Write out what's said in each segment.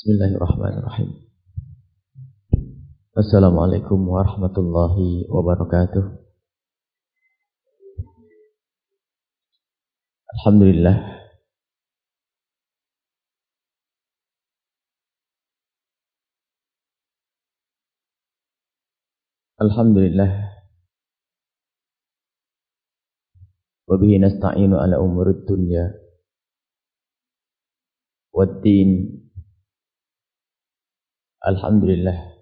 Bismillahirrahmanirrahim. Assalamualaikum warahmatullahi wabarakatuh. Alhamdulillah. Alhamdulillah. Wabihi nasta'inu ala umurid dunya. Waddin. Alhamdulillah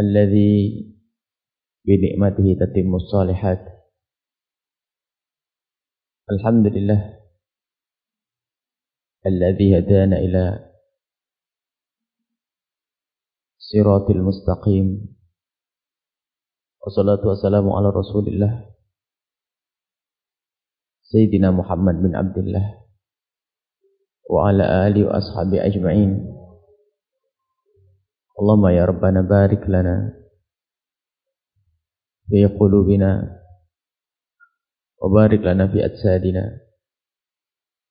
Alladhi binikmatihi tatimmu salihat Alhamdulillah Alladhi hadana ila siratil mustaqim Wassalatu wassalamu ala rasulillah Sayyidina Muhammad bin Abdullah وعلى آله وأصحابه أجمعين. اللهم يا ربنا بارك لنا في قلوبنا وبارك لنا في أجسادنا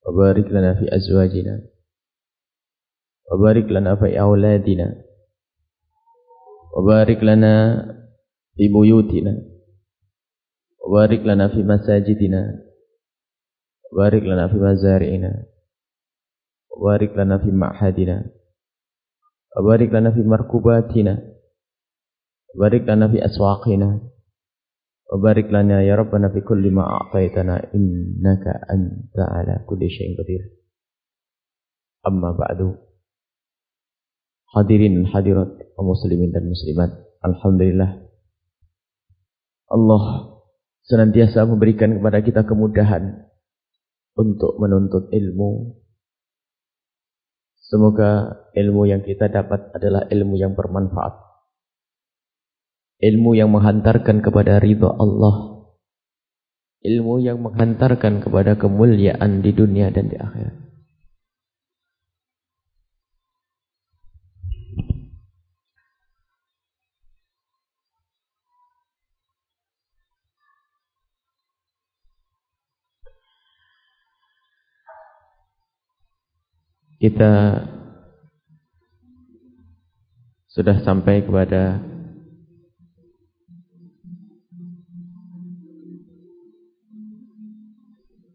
وبارك لنا في أزواجنا وبارك لنا في أولادنا وبارك لنا في بيوتنا وبارك لنا في مساجدنا وبارك لنا في مزارعنا وبارك لنا في معهدنا وبارك لنا في مركوباتنا وبارك لنا في أسواقنا وبارك لنا يا ربنا في كل ما أعطيتنا إنك أنت على كل شيء قدير أما بعد hadirin hadirat muslimin dan muslimat Alhamdulillah Allah senantiasa memberikan kepada kita kemudahan untuk menuntut ilmu Semoga ilmu yang kita dapat adalah ilmu yang bermanfaat. Ilmu yang menghantarkan kepada ridha Allah. Ilmu yang menghantarkan kepada kemuliaan di dunia dan di akhirat. Kita sudah sampai kepada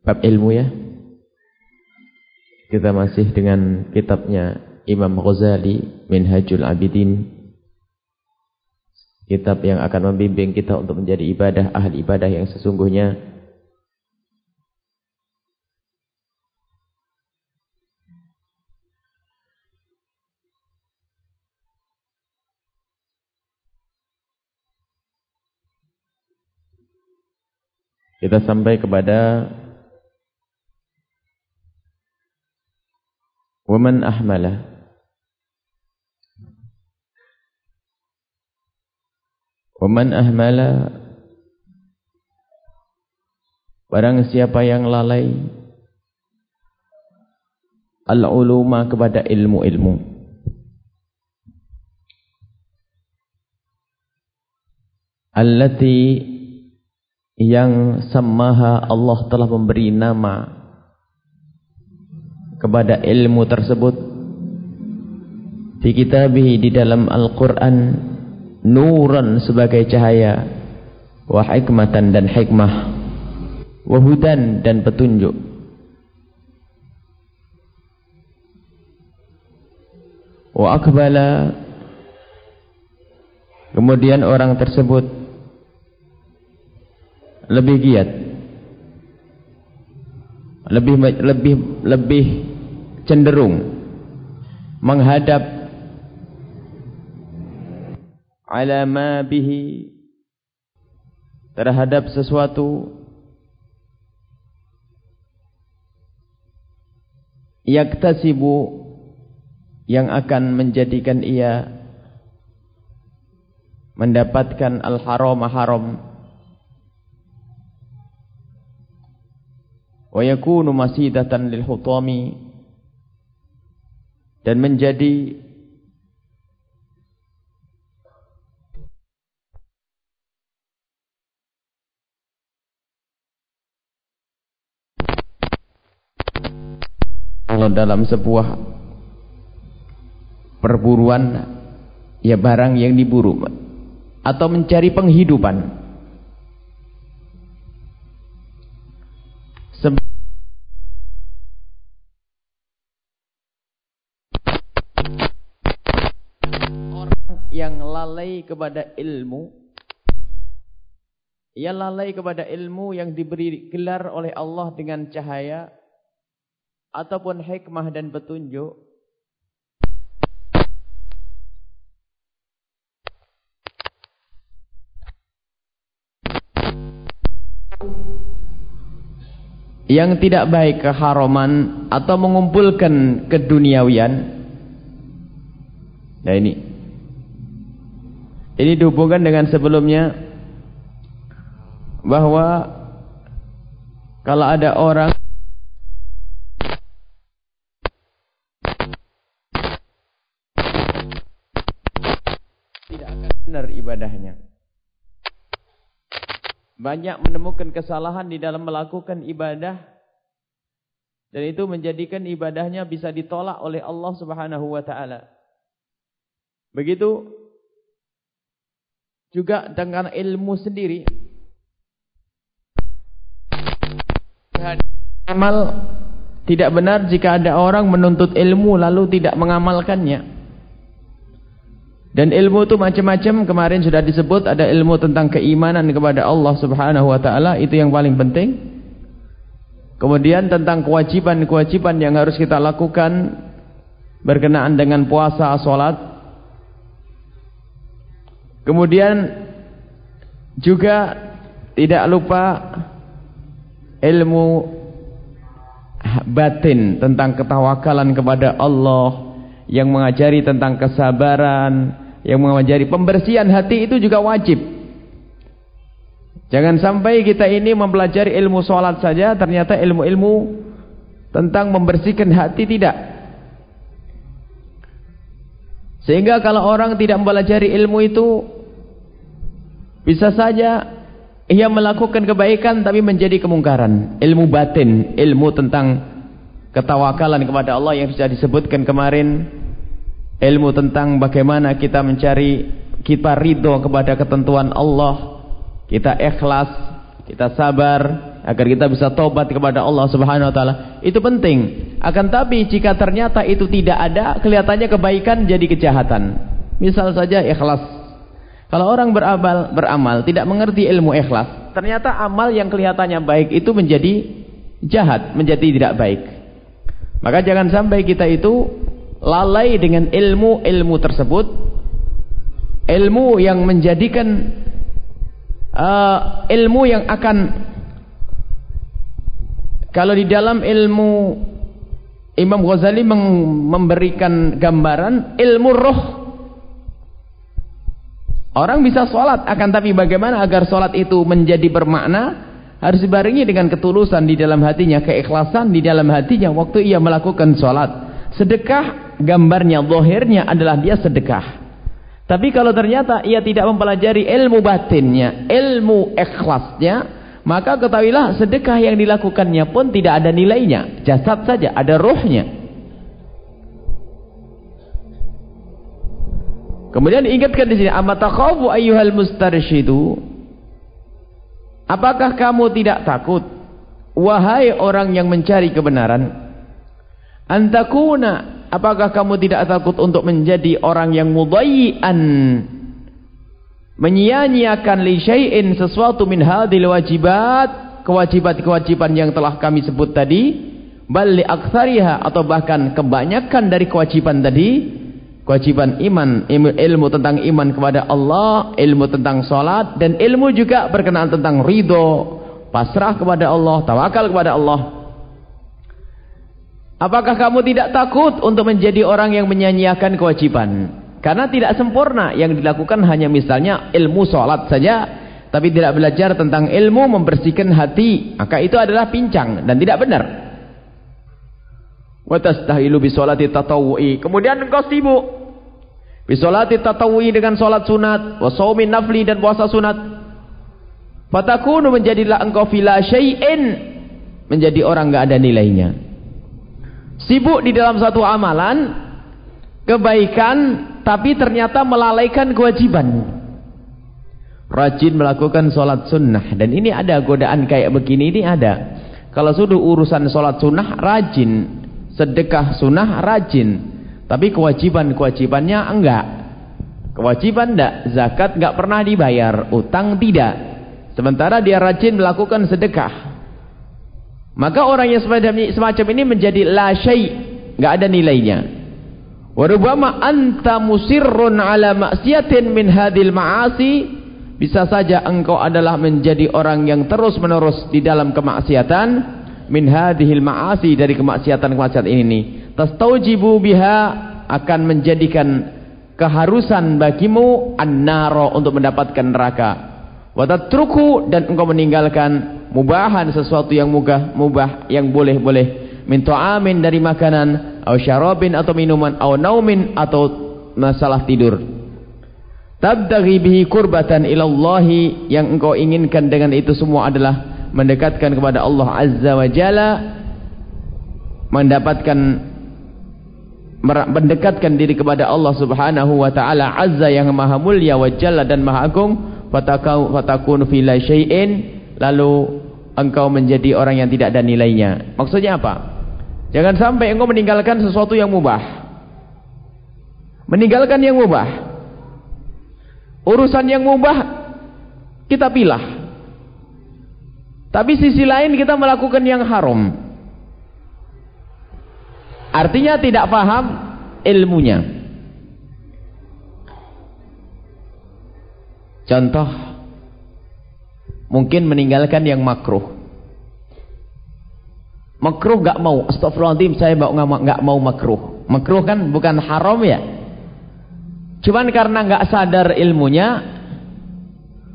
bab ilmu ya. Kita masih dengan kitabnya Imam Ghazali Minhajul Abidin. Kitab yang akan membimbing kita untuk menjadi ibadah ahli ibadah yang sesungguhnya Kita sampai kepada Waman ahmala. Waman ahmala Barang siapa yang lalai Al-uluma kepada ilmu-ilmu. Allati yang samaha Allah telah memberi nama kepada ilmu tersebut. Di kitabih di dalam Al-Quran nuran sebagai cahaya wa hikmatan dan hikmah wa hudan dan petunjuk. Wa akbala kemudian orang tersebut lebih giat. Lebih lebih lebih cenderung menghadap ala ma bihi terhadap sesuatu yaktasibu yang akan menjadikan ia mendapatkan al-haram haram wa yakunu masidatan lil hutami. Dan menjadi kalau dalam sebuah perburuan ya barang yang diburu atau mencari penghidupan lalai kepada ilmu ia lalai kepada ilmu yang diberi gelar oleh Allah dengan cahaya ataupun hikmah dan petunjuk. Yang tidak baik keharaman atau mengumpulkan keduniawian. Nah ini ini dihubungkan dengan sebelumnya bahwa kalau ada orang benar ibadahnya. Banyak menemukan kesalahan di dalam melakukan ibadah dan itu menjadikan ibadahnya bisa ditolak oleh Allah Subhanahu wa taala. Begitu juga dengan ilmu sendiri. Amal tidak benar jika ada orang menuntut ilmu lalu tidak mengamalkannya. Dan ilmu itu macam-macam. Kemarin sudah disebut ada ilmu tentang keimanan kepada Allah Subhanahu wa taala, itu yang paling penting. Kemudian tentang kewajiban-kewajiban yang harus kita lakukan berkenaan dengan puasa, salat. Kemudian juga tidak lupa ilmu batin tentang ketawakalan kepada Allah yang mengajari tentang kesabaran, yang mengajari pembersihan hati itu juga wajib. Jangan sampai kita ini mempelajari ilmu sholat saja, ternyata ilmu-ilmu tentang membersihkan hati tidak. Sehingga kalau orang tidak mempelajari ilmu itu, bisa saja ia melakukan kebaikan tapi menjadi kemungkaran. Ilmu batin, ilmu tentang ketawakalan kepada Allah yang sudah disebutkan kemarin. Ilmu tentang bagaimana kita mencari kita ridho kepada ketentuan Allah. Kita ikhlas kita sabar agar kita bisa tobat kepada Allah subhanahu wa ta'ala. Itu penting. Akan tapi jika ternyata itu tidak ada kelihatannya kebaikan jadi kejahatan. Misal saja ikhlas kalau orang beramal, beramal tidak mengerti ilmu ikhlas ternyata amal yang kelihatannya baik itu menjadi jahat menjadi tidak baik. Maka jangan sampai kita itu lalai dengan ilmu-ilmu tersebut ilmu yang menjadikan uh, ilmu yang akan kalau di dalam ilmu Imam Ghazali memberikan gambaran ilmu roh orang bisa sholat akan tapi bagaimana agar sholat itu menjadi bermakna harus dibarengi dengan ketulusan di dalam hatinya keikhlasan di dalam hatinya waktu ia melakukan sholat sedekah gambarnya, zahirnya adalah dia sedekah. Tapi kalau ternyata ia tidak mempelajari ilmu batinnya, ilmu ikhlasnya, maka ketahuilah sedekah yang dilakukannya pun tidak ada nilainya. Jasad saja, ada rohnya. Kemudian ingatkan di sini, "Amatakhafu ayyuhal mustarsyidu?" Apakah kamu tidak takut wahai orang yang mencari kebenaran? Antakuna Apakah kamu tidak takut untuk menjadi orang yang mudayyi'an menyia-nyiakan li syai'in sesuatu min hadhil wajibat kewajiban-kewajiban yang telah kami sebut tadi bal li atau bahkan kebanyakan dari kewajiban tadi kewajiban iman ilmu, tentang iman kepada Allah ilmu tentang salat dan ilmu juga berkenaan tentang ridho pasrah kepada Allah tawakal kepada Allah Apakah kamu tidak takut untuk menjadi orang yang menyanyiakan kewajiban? Karena tidak sempurna yang dilakukan hanya misalnya ilmu sholat saja. Tapi tidak belajar tentang ilmu membersihkan hati. Maka itu adalah pincang dan tidak benar. Kemudian engkau sibuk. Bisolati tatawu'i dengan sholat sunat. Wasawmin nafli dan puasa sunat. Fatakunu menjadilah engkau fila syai'in. Menjadi orang enggak ada nilainya. Sibuk di dalam satu amalan, kebaikan, tapi ternyata melalaikan kewajiban. Rajin melakukan sholat sunnah. Dan ini ada godaan kayak begini, ini ada. Kalau sudah urusan sholat sunnah, rajin. Sedekah sunnah, rajin. Tapi kewajiban-kewajibannya enggak. Kewajiban enggak. Zakat enggak pernah dibayar. Utang tidak. Sementara dia rajin melakukan sedekah. Maka orang yang semacam ini menjadi la syai, enggak ada nilainya. Warubama anta musirrun ala maksiatin min hadil ma'asi bisa saja engkau adalah menjadi orang yang terus-menerus di dalam kemaksiatan min hadhil ma'asi dari kemaksiatan-kemaksiatan ini. Tastaujibu biha akan menjadikan keharusan bagimu an-naro untuk mendapatkan neraka. Wa tatruku dan engkau meninggalkan mubahan sesuatu yang mugah mubah yang boleh-boleh min ta'amin dari makanan atau syarabin atau minuman atau naumin atau masalah tidur tabdaghi bihi kurbatan ilallahi yang engkau inginkan dengan itu semua adalah mendekatkan kepada Allah azza wa jalla mendapatkan mendekatkan diri kepada Allah subhanahu wa ta'ala azza yang maha mulia wa jalla dan maha agung fatakun fi la syai'in lalu engkau menjadi orang yang tidak ada nilainya. Maksudnya apa? Jangan sampai engkau meninggalkan sesuatu yang mubah. Meninggalkan yang mubah. Urusan yang mubah kita pilah. Tapi sisi lain kita melakukan yang haram. Artinya tidak paham ilmunya. Contoh mungkin meninggalkan yang makruh. Makruh gak mau. Astagfirullahaladzim saya gak mau makruh. Makruh kan bukan haram ya? Cuman karena gak sadar ilmunya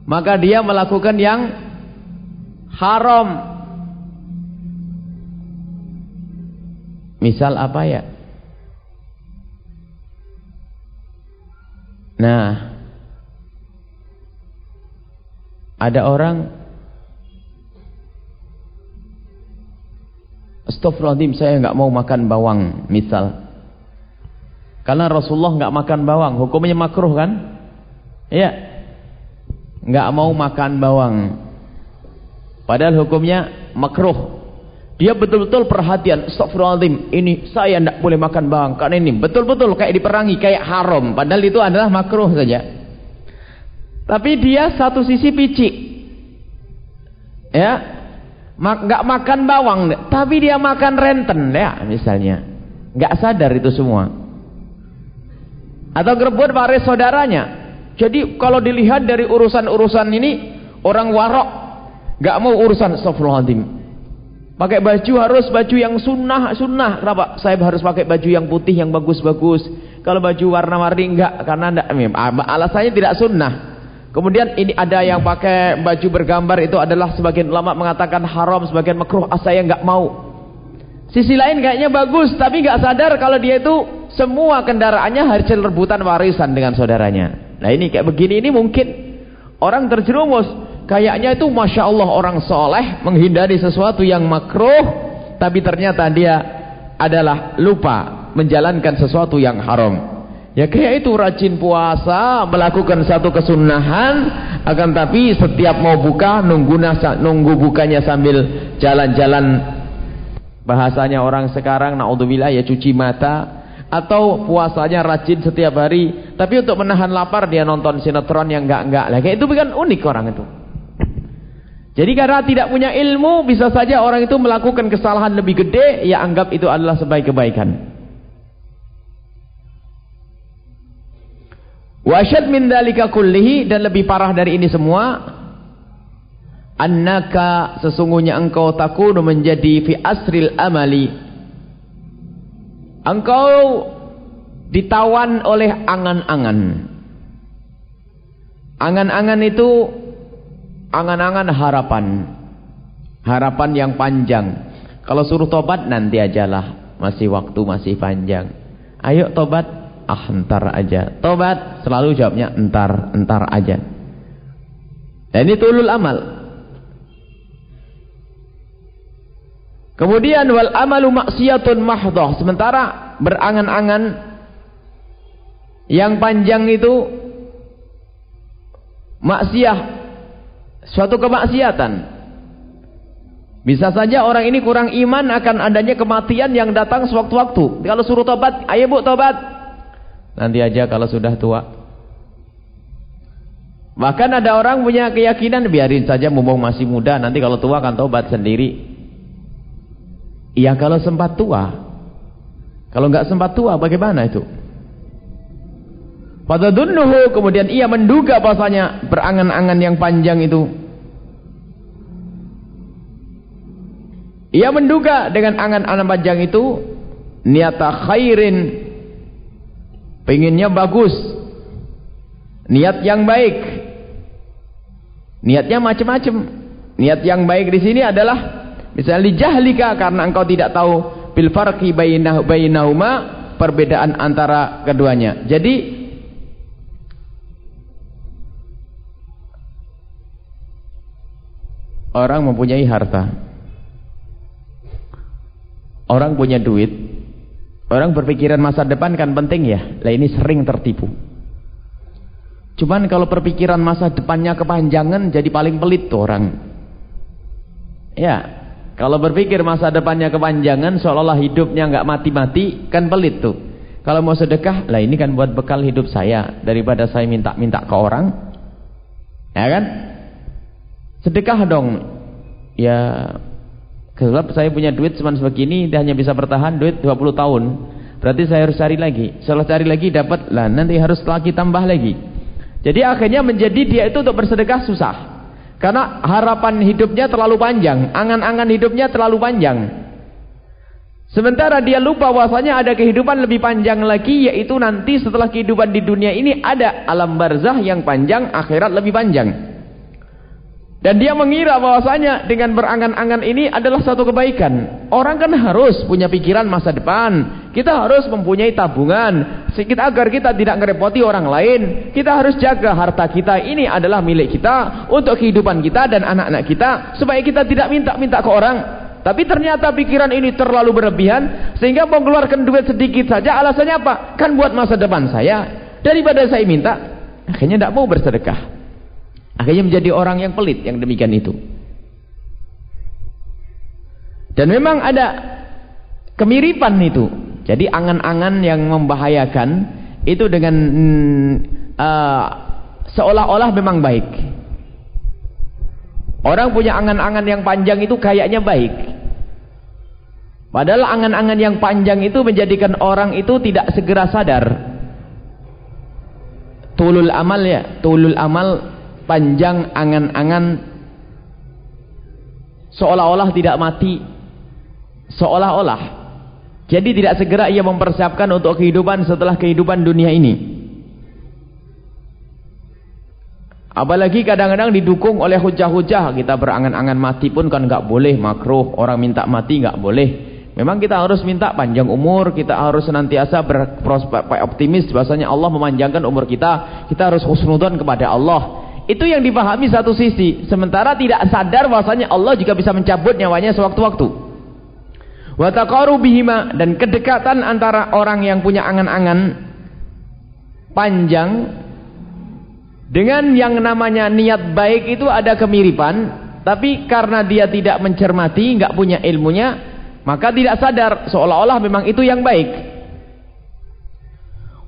maka dia melakukan yang haram misal apa ya nah Ada orang Astagfirullahaladzim saya nggak mau makan bawang misal. Karena Rasulullah nggak makan bawang, hukumnya makruh kan? Iya. Nggak mau makan bawang. Padahal hukumnya makruh. Dia betul-betul perhatian. Astagfirullahaladzim, ini saya tidak boleh makan bawang. Karena ini betul-betul kayak diperangi, kayak haram. Padahal itu adalah makruh saja. Tapi dia satu sisi picik. Ya. Mak gak makan bawang, tapi dia makan renten ya misalnya. Gak sadar itu semua. Atau gerbut waris saudaranya. Jadi kalau dilihat dari urusan-urusan ini orang warok gak mau urusan astagfirullahaladzim. Pakai baju harus baju yang sunnah, sunnah. Kenapa? Saya harus pakai baju yang putih, yang bagus-bagus. Kalau baju warna-warni enggak, karena enggak, alasannya tidak sunnah. Kemudian ini ada yang pakai baju bergambar itu adalah sebagian ulama mengatakan haram, sebagian makruh. Ah, saya nggak mau. Sisi lain kayaknya bagus, tapi nggak sadar kalau dia itu semua kendaraannya hasil rebutan warisan dengan saudaranya. Nah ini kayak begini ini mungkin orang terjerumus. Kayaknya itu masya Allah orang soleh menghindari sesuatu yang makruh, tapi ternyata dia adalah lupa menjalankan sesuatu yang haram. Ya kayak itu rajin puasa, melakukan satu kesunahan, akan tapi setiap mau buka nunggu nasa, nunggu bukanya sambil jalan-jalan. Bahasanya orang sekarang naudzubillah ya cuci mata atau puasanya rajin setiap hari, tapi untuk menahan lapar dia nonton sinetron yang enggak-enggak. Lah kayak itu bukan unik orang itu. Jadi karena tidak punya ilmu, bisa saja orang itu melakukan kesalahan lebih gede, ya anggap itu adalah sebaik kebaikan. Wasyad min dalika kullihi dan lebih parah dari ini semua annaka sesungguhnya engkau takunu menjadi fi asril amali engkau ditawan oleh angan-angan angan-angan itu angan-angan harapan harapan yang panjang kalau suruh tobat nanti ajalah masih waktu masih panjang ayo tobat ah entar aja. Tobat selalu jawabnya entar, entar aja. Dan ini tulul amal. Kemudian wal amalu maksiatun mahdhah. Sementara berangan-angan yang panjang itu maksiat suatu kemaksiatan. Bisa saja orang ini kurang iman akan adanya kematian yang datang sewaktu-waktu. Kalau suruh tobat, ayo bu tobat. Nanti aja kalau sudah tua. Bahkan ada orang punya keyakinan biarin saja mumpung masih muda, nanti kalau tua akan tobat sendiri. Iya kalau sempat tua. Kalau nggak sempat tua bagaimana itu? Pada dunnuhu kemudian ia menduga bahasanya berangan-angan yang panjang itu. Ia menduga dengan angan-angan panjang itu niata khairin pengennya bagus niat yang baik. Niatnya macam-macam. Niat yang baik di sini adalah misalnya jahlika karena engkau tidak tahu bil farqi bainah bainahuma perbedaan antara keduanya. Jadi orang mempunyai harta Orang punya duit, orang berpikiran masa depan kan penting ya. Lah ini sering tertipu. Cuman kalau perpikiran masa depannya kepanjangan jadi paling pelit tuh orang. Ya, kalau berpikir masa depannya kepanjangan seolah-olah hidupnya nggak mati-mati kan pelit tuh. Kalau mau sedekah, lah ini kan buat bekal hidup saya daripada saya minta-minta ke orang. Ya kan? Sedekah dong. Ya Sebab saya punya duit cuma sebegini, dia hanya bisa bertahan duit 20 tahun. Berarti saya harus cari lagi. Setelah cari lagi dapat lah, nanti harus lagi tambah lagi. Jadi akhirnya menjadi dia itu untuk bersedekah susah. Karena harapan hidupnya terlalu panjang, angan-angan hidupnya terlalu panjang. Sementara dia lupa bahwasanya ada kehidupan lebih panjang lagi yaitu nanti setelah kehidupan di dunia ini ada alam barzah yang panjang, akhirat lebih panjang. Dan dia mengira bahwasanya dengan berangan-angan ini adalah satu kebaikan. Orang kan harus punya pikiran masa depan. Kita harus mempunyai tabungan. Kita, agar kita tidak ngerepoti orang lain. Kita harus jaga harta kita. Ini adalah milik kita. Untuk kehidupan kita dan anak-anak kita. Supaya kita tidak minta-minta ke orang. Tapi ternyata pikiran ini terlalu berlebihan. Sehingga mengeluarkan duit sedikit saja. Alasannya apa? Kan buat masa depan saya. Daripada saya minta. Akhirnya tidak mau bersedekah. Akhirnya menjadi orang yang pelit yang demikian itu. Dan memang ada kemiripan itu. Jadi angan-angan yang membahayakan itu dengan uh, seolah-olah memang baik. Orang punya angan-angan yang panjang itu kayaknya baik. Padahal angan-angan yang panjang itu menjadikan orang itu tidak segera sadar. Tulul amal ya, tulul amal panjang angan-angan. Seolah-olah tidak mati. Seolah-olah. Jadi tidak segera ia mempersiapkan untuk kehidupan setelah kehidupan dunia ini. Apalagi kadang-kadang didukung oleh hujah-hujah. Kita berangan-angan mati pun kan nggak boleh. Makruh. Orang minta mati nggak boleh. Memang kita harus minta panjang umur. Kita harus senantiasa berprospek optimis. Bahasanya Allah memanjangkan umur kita. Kita harus husnudon kepada Allah itu yang dipahami satu sisi. Sementara tidak sadar bahwasanya Allah juga bisa mencabut nyawanya sewaktu-waktu. Wa bihima dan kedekatan antara orang yang punya angan-angan panjang dengan yang namanya niat baik itu ada kemiripan, tapi karena dia tidak mencermati, enggak punya ilmunya, maka tidak sadar seolah-olah memang itu yang baik.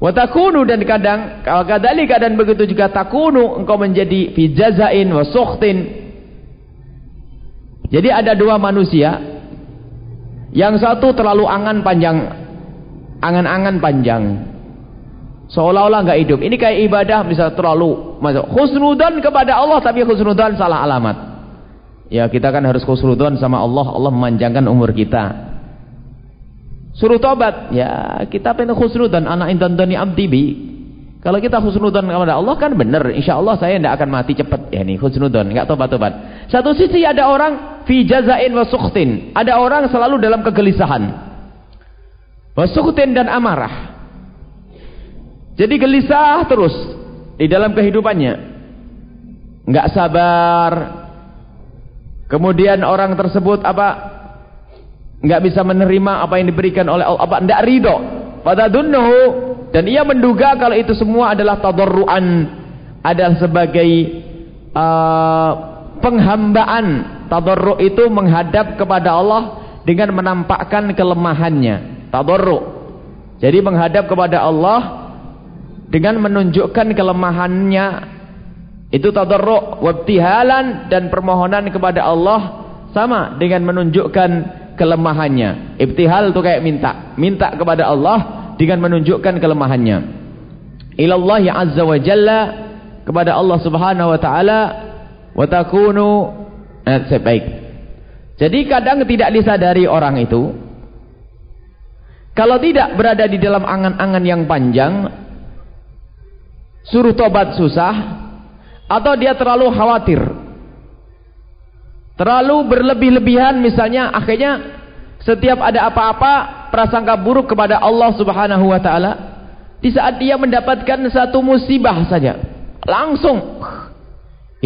Watakunu dan kadang kalau kadali keadaan begitu juga takunu engkau menjadi fijazain wasuktin. Jadi ada dua manusia. Yang satu terlalu angan panjang, angan-angan panjang. Seolah-olah enggak hidup. Ini kayak ibadah bisa terlalu masuk husnudan kepada Allah tapi husnudan salah alamat. Ya kita kan harus husnudan sama Allah. Allah memanjangkan umur kita. Suruh tobat. Ya, kita pengen khusnudan anak intandani abdi bi. Kalau kita khusnudan kepada Allah kan benar. Insya Allah saya tidak akan mati cepat. Ya ini khusnudan, enggak tobat-tobat. Satu sisi ada orang fi jazain wa sukhtin. Ada orang selalu dalam kegelisahan. Wa sukhtin dan amarah. Jadi gelisah terus di dalam kehidupannya. Enggak sabar. Kemudian orang tersebut apa? Enggak bisa menerima apa yang diberikan oleh Allah, apa enggak ridho. Fatadunnuhu dan ia menduga kalau itu semua adalah tadarruan, adalah sebagai uh, penghambaan. Tadarru itu menghadap kepada Allah dengan menampakkan kelemahannya. Tadarru. Jadi menghadap kepada Allah dengan menunjukkan kelemahannya itu tadarru wabtihalan dan permohonan kepada Allah sama dengan menunjukkan kelemahannya. Ibtihal itu kayak minta, minta kepada Allah dengan menunjukkan kelemahannya. Ilallah azza wa jalla kepada Allah Subhanahu wa taala wa takunu eh, baik. Jadi kadang tidak disadari orang itu kalau tidak berada di dalam angan-angan yang panjang suruh tobat susah atau dia terlalu khawatir terlalu berlebih-lebihan misalnya akhirnya setiap ada apa-apa prasangka buruk kepada Allah subhanahu wa ta'ala di saat dia mendapatkan satu musibah saja langsung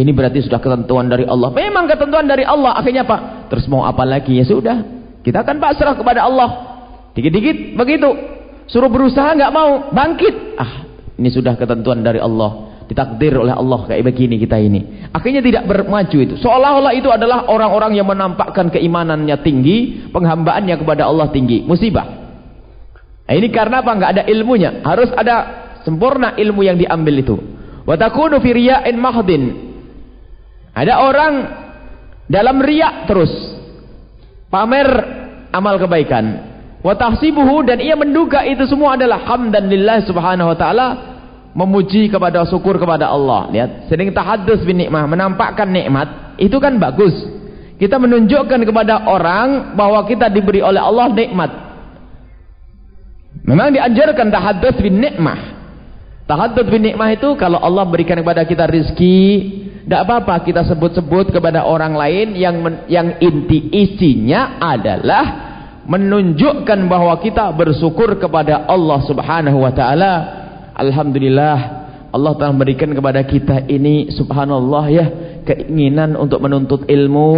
ini berarti sudah ketentuan dari Allah. Memang ketentuan dari Allah akhirnya apa? Terus mau apa lagi? Ya sudah kita akan pasrah kepada Allah. Dikit-dikit begitu. Suruh berusaha nggak mau bangkit. Ah ini sudah ketentuan dari Allah ditakdir oleh Allah kayak begini kita ini. Akhirnya tidak bermaju itu. Seolah-olah itu adalah orang-orang yang menampakkan keimanannya tinggi, penghambaannya kepada Allah tinggi. Musibah. Nah, ini karena apa? Enggak ada ilmunya. Harus ada sempurna ilmu yang diambil itu. Wa takunu fi mahdin. Ada orang dalam riak terus pamer amal kebaikan. Wa tahsibuhu dan ia menduga itu semua adalah hamdan lillah subhanahu wa taala memuji kepada syukur kepada Allah. Lihat, sering tahaddus bin nikmah, menampakkan nikmat, itu kan bagus. Kita menunjukkan kepada orang bahwa kita diberi oleh Allah nikmat. Memang diajarkan tahaddus bin nikmah. Tahaddus bin nikmah itu kalau Allah berikan kepada kita rizki, tidak apa-apa kita sebut-sebut kepada orang lain yang yang inti isinya adalah menunjukkan bahwa kita bersyukur kepada Allah Subhanahu wa taala Alhamdulillah Allah telah memberikan kepada kita ini subhanallah ya keinginan untuk menuntut ilmu.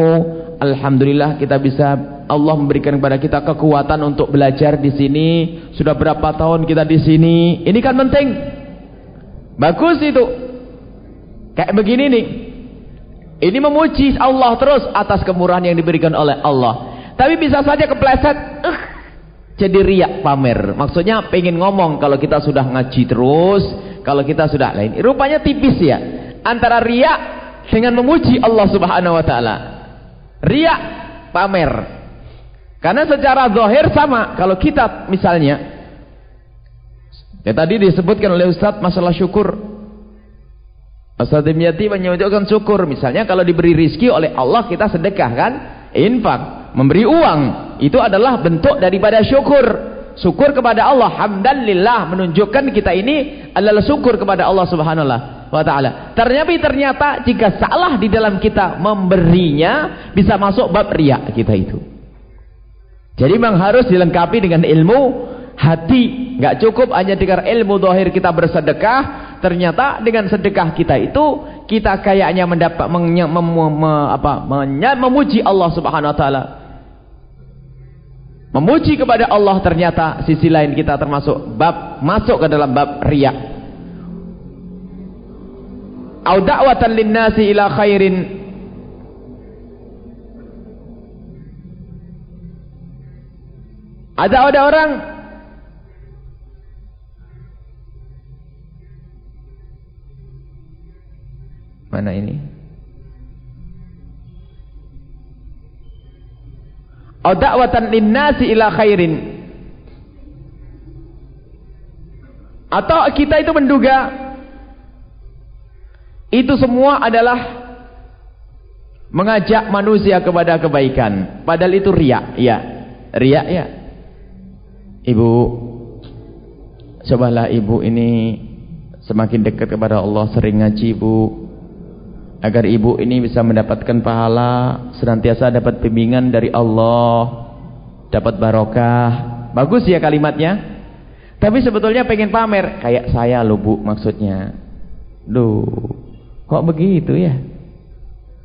Alhamdulillah kita bisa Allah memberikan kepada kita kekuatan untuk belajar di sini. Sudah berapa tahun kita di sini? Ini kan penting. Bagus itu. Kayak begini nih. Ini memuji Allah terus atas kemurahan yang diberikan oleh Allah. Tapi bisa saja kepleset. Uh, jadi riak pamer. Maksudnya pengen ngomong kalau kita sudah ngaji terus, kalau kita sudah lain. Rupanya tipis ya. Antara riak dengan memuji Allah Subhanahu wa taala. Riak pamer. Karena secara zahir sama. Kalau kita misalnya ya tadi disebutkan oleh Ustaz masalah syukur. Ustaz Dimyati menyebutkan syukur. Misalnya kalau diberi rizki oleh Allah kita sedekah kan? Infak, memberi uang. Itu adalah bentuk daripada syukur. Syukur kepada Allah hamdalillah menunjukkan kita ini adalah syukur kepada Allah subhanahu wa ta'ala. Ternyata ternyata jika salah di dalam kita memberinya bisa masuk bab riak kita itu. Jadi memang harus dilengkapi dengan ilmu hati. Nggak cukup hanya dengan ilmu dohir kita bersedekah. Ternyata dengan sedekah kita itu kita kayaknya mendapat mem, mem, apa, memuji Allah subhanahu wa ta'ala Memuji kepada Allah ternyata sisi lain kita termasuk bab masuk ke dalam bab riya. Au da'watan linnasi ila khairin Ada ada orang Mana ini? Atau da'watan linnasi ila khairin. Atau kita itu menduga itu semua adalah mengajak manusia kepada kebaikan. Padahal itu riak ya. Riak ya. Ibu cobalah ibu ini semakin dekat kepada Allah sering ngaji ibu agar ibu ini bisa mendapatkan pahala senantiasa dapat bimbingan dari Allah dapat barokah. Bagus ya kalimatnya. Tapi sebetulnya pengen pamer. Kayak saya loh bu maksudnya. Duh kok begitu ya?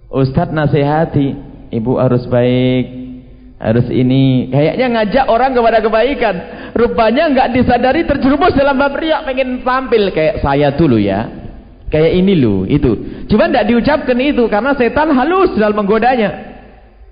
Ustadz nasihati ibu harus baik Harus ini. Kayaknya ngajak orang kepada kebaikan. Rupanya nggak disadari terjerumus dalam bab riak pengen tampil. Kayak saya dulu ya. Kayak ini loh, itu. Cuma tidak diucapkan itu karena setan halus dalam menggodanya.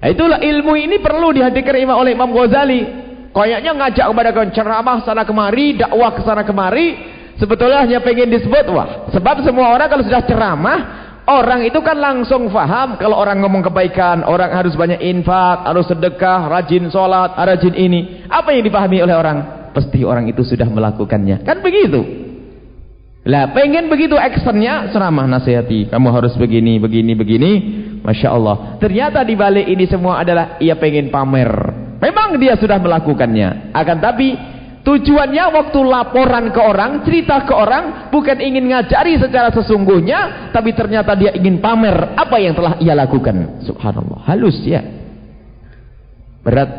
Nah, itulah ilmu ini perlu dihadirkan oleh Imam Ghazali. Kayaknya ngajak kepada ceramah sana kemari, dakwah ke sana kemari, sebetulnya hanya pengen disebut wah. Sebab semua orang kalau sudah ceramah, orang itu kan langsung faham kalau orang ngomong kebaikan, orang harus banyak infak, harus sedekah, rajin sholat, rajin ini. Apa yang dipahami oleh orang? Pasti orang itu sudah melakukannya. Kan begitu. Lah pengen begitu actionnya ceramah nasihati. Kamu harus begini, begini, begini. Masya Allah. Ternyata di balik ini semua adalah ia pengen pamer. Memang dia sudah melakukannya. Akan tapi tujuannya waktu laporan ke orang, cerita ke orang, bukan ingin ngajari secara sesungguhnya, tapi ternyata dia ingin pamer apa yang telah ia lakukan. Subhanallah. Halus ya. Berat.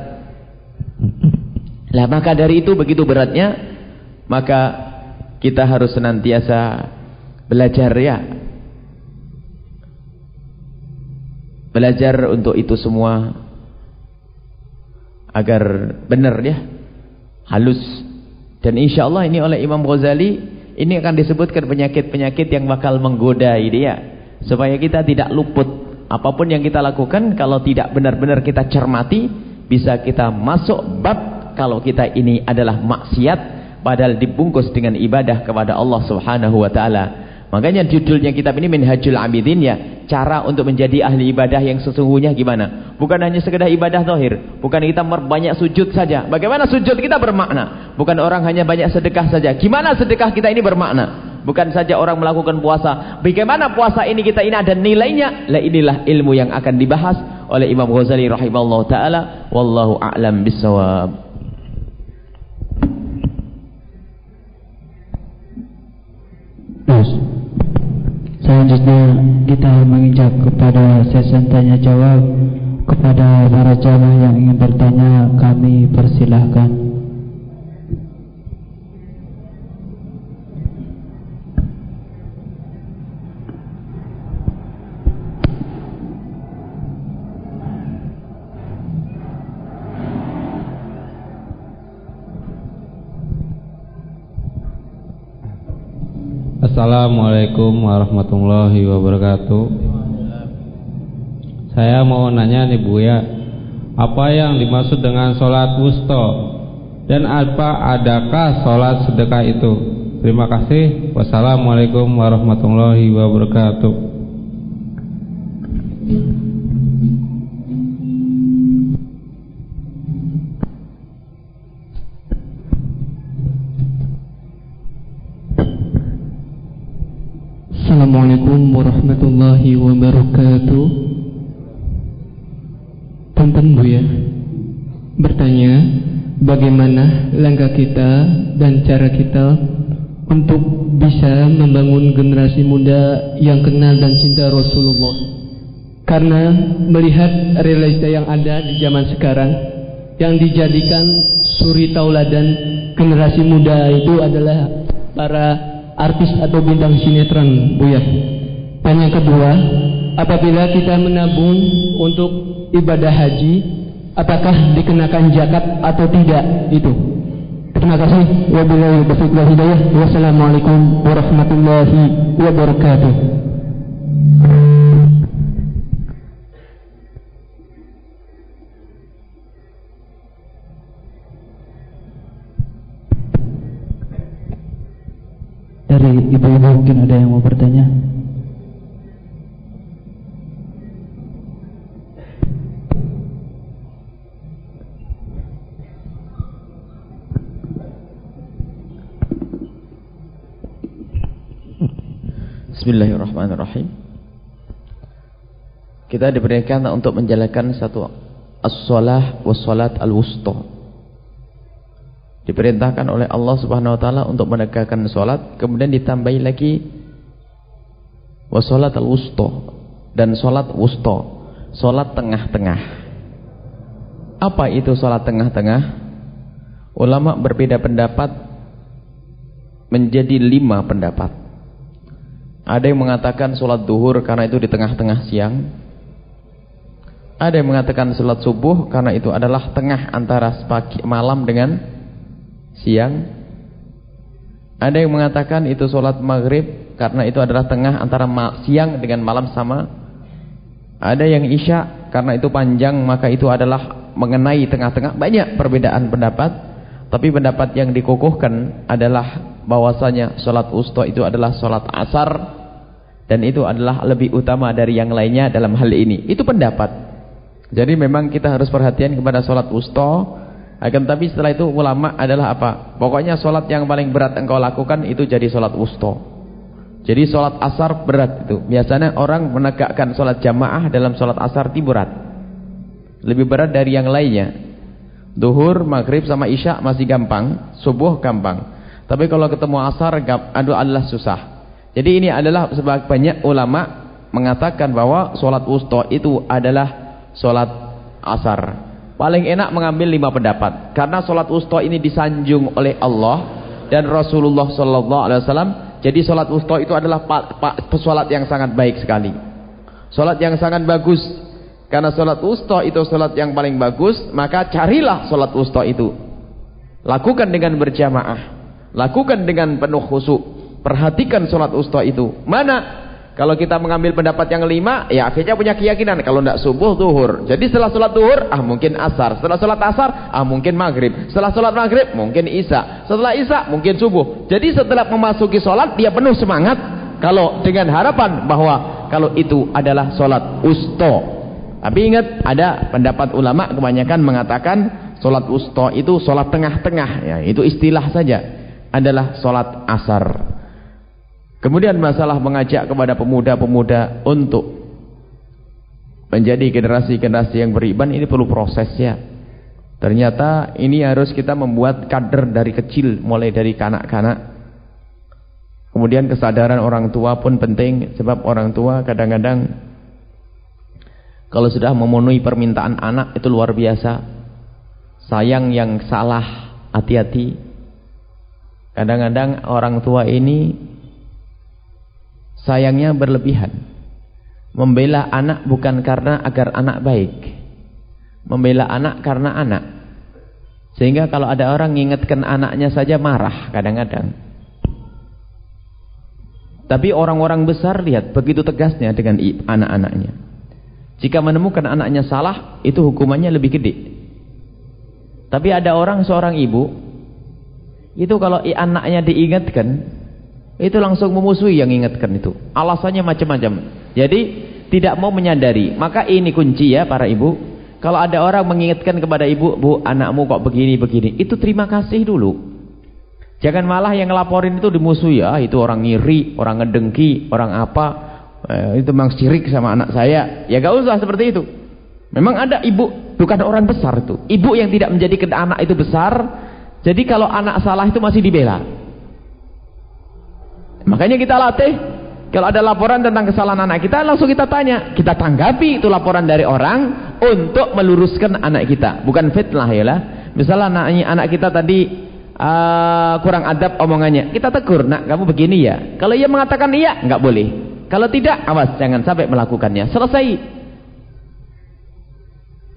Lah maka dari itu begitu beratnya, maka kita harus senantiasa belajar ya. Belajar untuk itu semua agar benar ya. Halus. Dan insya Allah ini oleh Imam Ghazali ini akan disebutkan penyakit-penyakit yang bakal menggoda dia. Supaya kita tidak luput. Apa pun yang kita lakukan kalau tidak benar-benar kita cermati bisa kita masuk bab kalau kita ini adalah maksiat padahal dibungkus dengan ibadah kepada Allah Subhanahu wa taala. Makanya judulnya kitab ini Minhajul Abidin ya, cara untuk menjadi ahli ibadah yang sesungguhnya gimana? Bukan hanya sekedar ibadah zahir, bukan kita banyak sujud saja. Bagaimana sujud kita bermakna? Bukan orang hanya banyak sedekah saja. Gimana sedekah kita ini bermakna? Bukan saja orang melakukan puasa. Bagaimana puasa ini kita ini ada nilainya? Lah inilah ilmu yang akan dibahas oleh Imam Ghazali rahimahullah taala. Wallahu a'lam bissawab. Terus selanjutnya kita menginjak kepada sesi tanya jawab kepada para jamaah yang ingin bertanya kami persilahkan. Assalamualaikum warahmatullahi wabarakatuh. Saya mau nanya nih Bu ya. Apa yang dimaksud dengan sholat wusto? Dan apa adakah sholat sedekah itu? Terima kasih. Wassalamualaikum warahmatullahi wabarakatuh Assalamualaikum warahmatullahi wabarakatuh. Tonton Bu ya Bertanya Bagaimana langkah kita dan cara kita Untuk bisa membangun generasi muda Yang kenal dan cinta Rasulullah? Karena melihat realita yang ada di zaman sekarang Yang dijadikan suri tauladan generasi muda itu adalah Para artis atau bintang sinetron Bu ya. Dan yang kedua, apabila kita menabung untuk ibadah haji, apakah dikenakan zakat atau tidak itu? Terima kasih. Wabillahi. Wassalamualaikum warahmatullahi wabarakatuh. Dari ibu-ibu mungkin ada yang mau bertanya? Bismillahirrahmanirrahim. Kita diberikan untuk menjalankan satu As-salah was-salat al-wusta diperintahkan oleh Allah Subhanahu wa taala untuk menegakkan salat kemudian ditambahi lagi wasolat al-wusta dan salat wusta salat tengah-tengah. Apa itu salat tengah-tengah? Ulama berbeda pendapat menjadi lima pendapat. Ada yang mengatakan salat duhur karena itu di tengah-tengah siang. Ada yang mengatakan sholat subuh karena itu adalah tengah antara pagi malam dengan siang. Ada yang mengatakan itu sholat maghrib karena itu adalah tengah antara siang dengan malam sama. Ada yang isya karena itu panjang maka itu adalah mengenai tengah-tengah. Banyak perbedaan pendapat. Tapi pendapat yang dikukuhkan adalah bahwasanya sholat usta itu adalah sholat asar. Dan itu adalah lebih utama dari yang lainnya dalam hal ini. Itu pendapat. Jadi memang kita harus perhatian kepada sholat usta. Akan tapi setelah itu ulama adalah apa? Pokoknya sholat yang paling berat engkau lakukan itu jadi sholat usta. Jadi sholat asar berat itu. Biasanya orang menegakkan sholat jamaah dalam sholat asar itu berat. Lebih berat dari yang lainnya. Duhur, maghrib sama isya masih gampang. Subuh gampang. Tapi kalau ketemu asar, aduh adalah susah. Jadi ini adalah sebab banyak ulama mengatakan bahwa sholat usta itu adalah sholat asar. Paling enak mengambil lima pendapat. Karena sholat usta ini disanjung oleh Allah dan Rasulullah Sallallahu Alaihi Wasallam. Jadi sholat usta itu adalah sholat yang sangat baik sekali. Sholat yang sangat bagus. Karena sholat usta itu sholat yang paling bagus, maka carilah sholat usta itu. Lakukan dengan berjamaah. Lakukan dengan penuh khusyuk. Perhatikan sholat usta itu. Mana kalau kita mengambil pendapat yang lima, ya akhirnya punya keyakinan. Kalau tidak subuh, duhur. Jadi setelah sholat duhur, ah mungkin asar. Setelah sholat asar, ah mungkin maghrib. Setelah sholat maghrib, mungkin isya. Setelah isya, mungkin subuh. Jadi setelah memasuki sholat, dia penuh semangat. Kalau dengan harapan bahwa kalau itu adalah sholat usto. Tapi ingat, ada pendapat ulama kebanyakan mengatakan sholat usto itu sholat tengah-tengah. Ya, itu istilah saja. Adalah sholat asar. Kemudian masalah mengajak kepada pemuda-pemuda untuk menjadi generasi-generasi yang beriman ini perlu proses ya. Ternyata ini harus kita membuat kader dari kecil, mulai dari kanak-kanak. Kemudian kesadaran orang tua pun penting sebab orang tua kadang-kadang kalau sudah memenuhi permintaan anak itu luar biasa. Sayang yang salah, hati-hati. Kadang-kadang orang tua ini sayangnya berlebihan. Membela anak bukan karena agar anak baik. Membela anak karena anak. Sehingga kalau ada orang mengingatkan anaknya saja marah kadang-kadang. Tapi orang-orang besar lihat begitu tegasnya dengan anak-anaknya. Jika menemukan anaknya salah, itu hukumannya lebih gede. Tapi ada orang seorang ibu, itu kalau anaknya diingatkan, itu langsung memusuhi yang ingatkan itu. Alasannya macam-macam. Jadi tidak mau menyadari. Maka ini kunci ya para ibu. Kalau ada orang mengingatkan kepada ibu, bu anakmu kok begini-begini. Itu terima kasih dulu. Jangan malah yang ngelaporin itu dimusuhi. Ah itu orang ngiri, orang ngedengki, orang apa. Eh, itu memang syirik sama anak saya. Ya gak usah seperti itu. Memang ada ibu, bukan orang besar itu. Ibu yang tidak menjadikan anak itu besar. Jadi kalau anak salah itu masih dibela. Makanya kita latih. Kalau ada laporan tentang kesalahan anak kita, langsung kita tanya. Kita tanggapi itu laporan dari orang untuk meluruskan anak kita. Bukan fitnah ya lah. Misalnya anak, anak kita tadi uh, kurang adab omongannya. Kita tegur, nak kamu begini ya. Kalau ia mengatakan iya, nggak boleh. Kalau tidak, awas jangan sampai melakukannya. Selesai.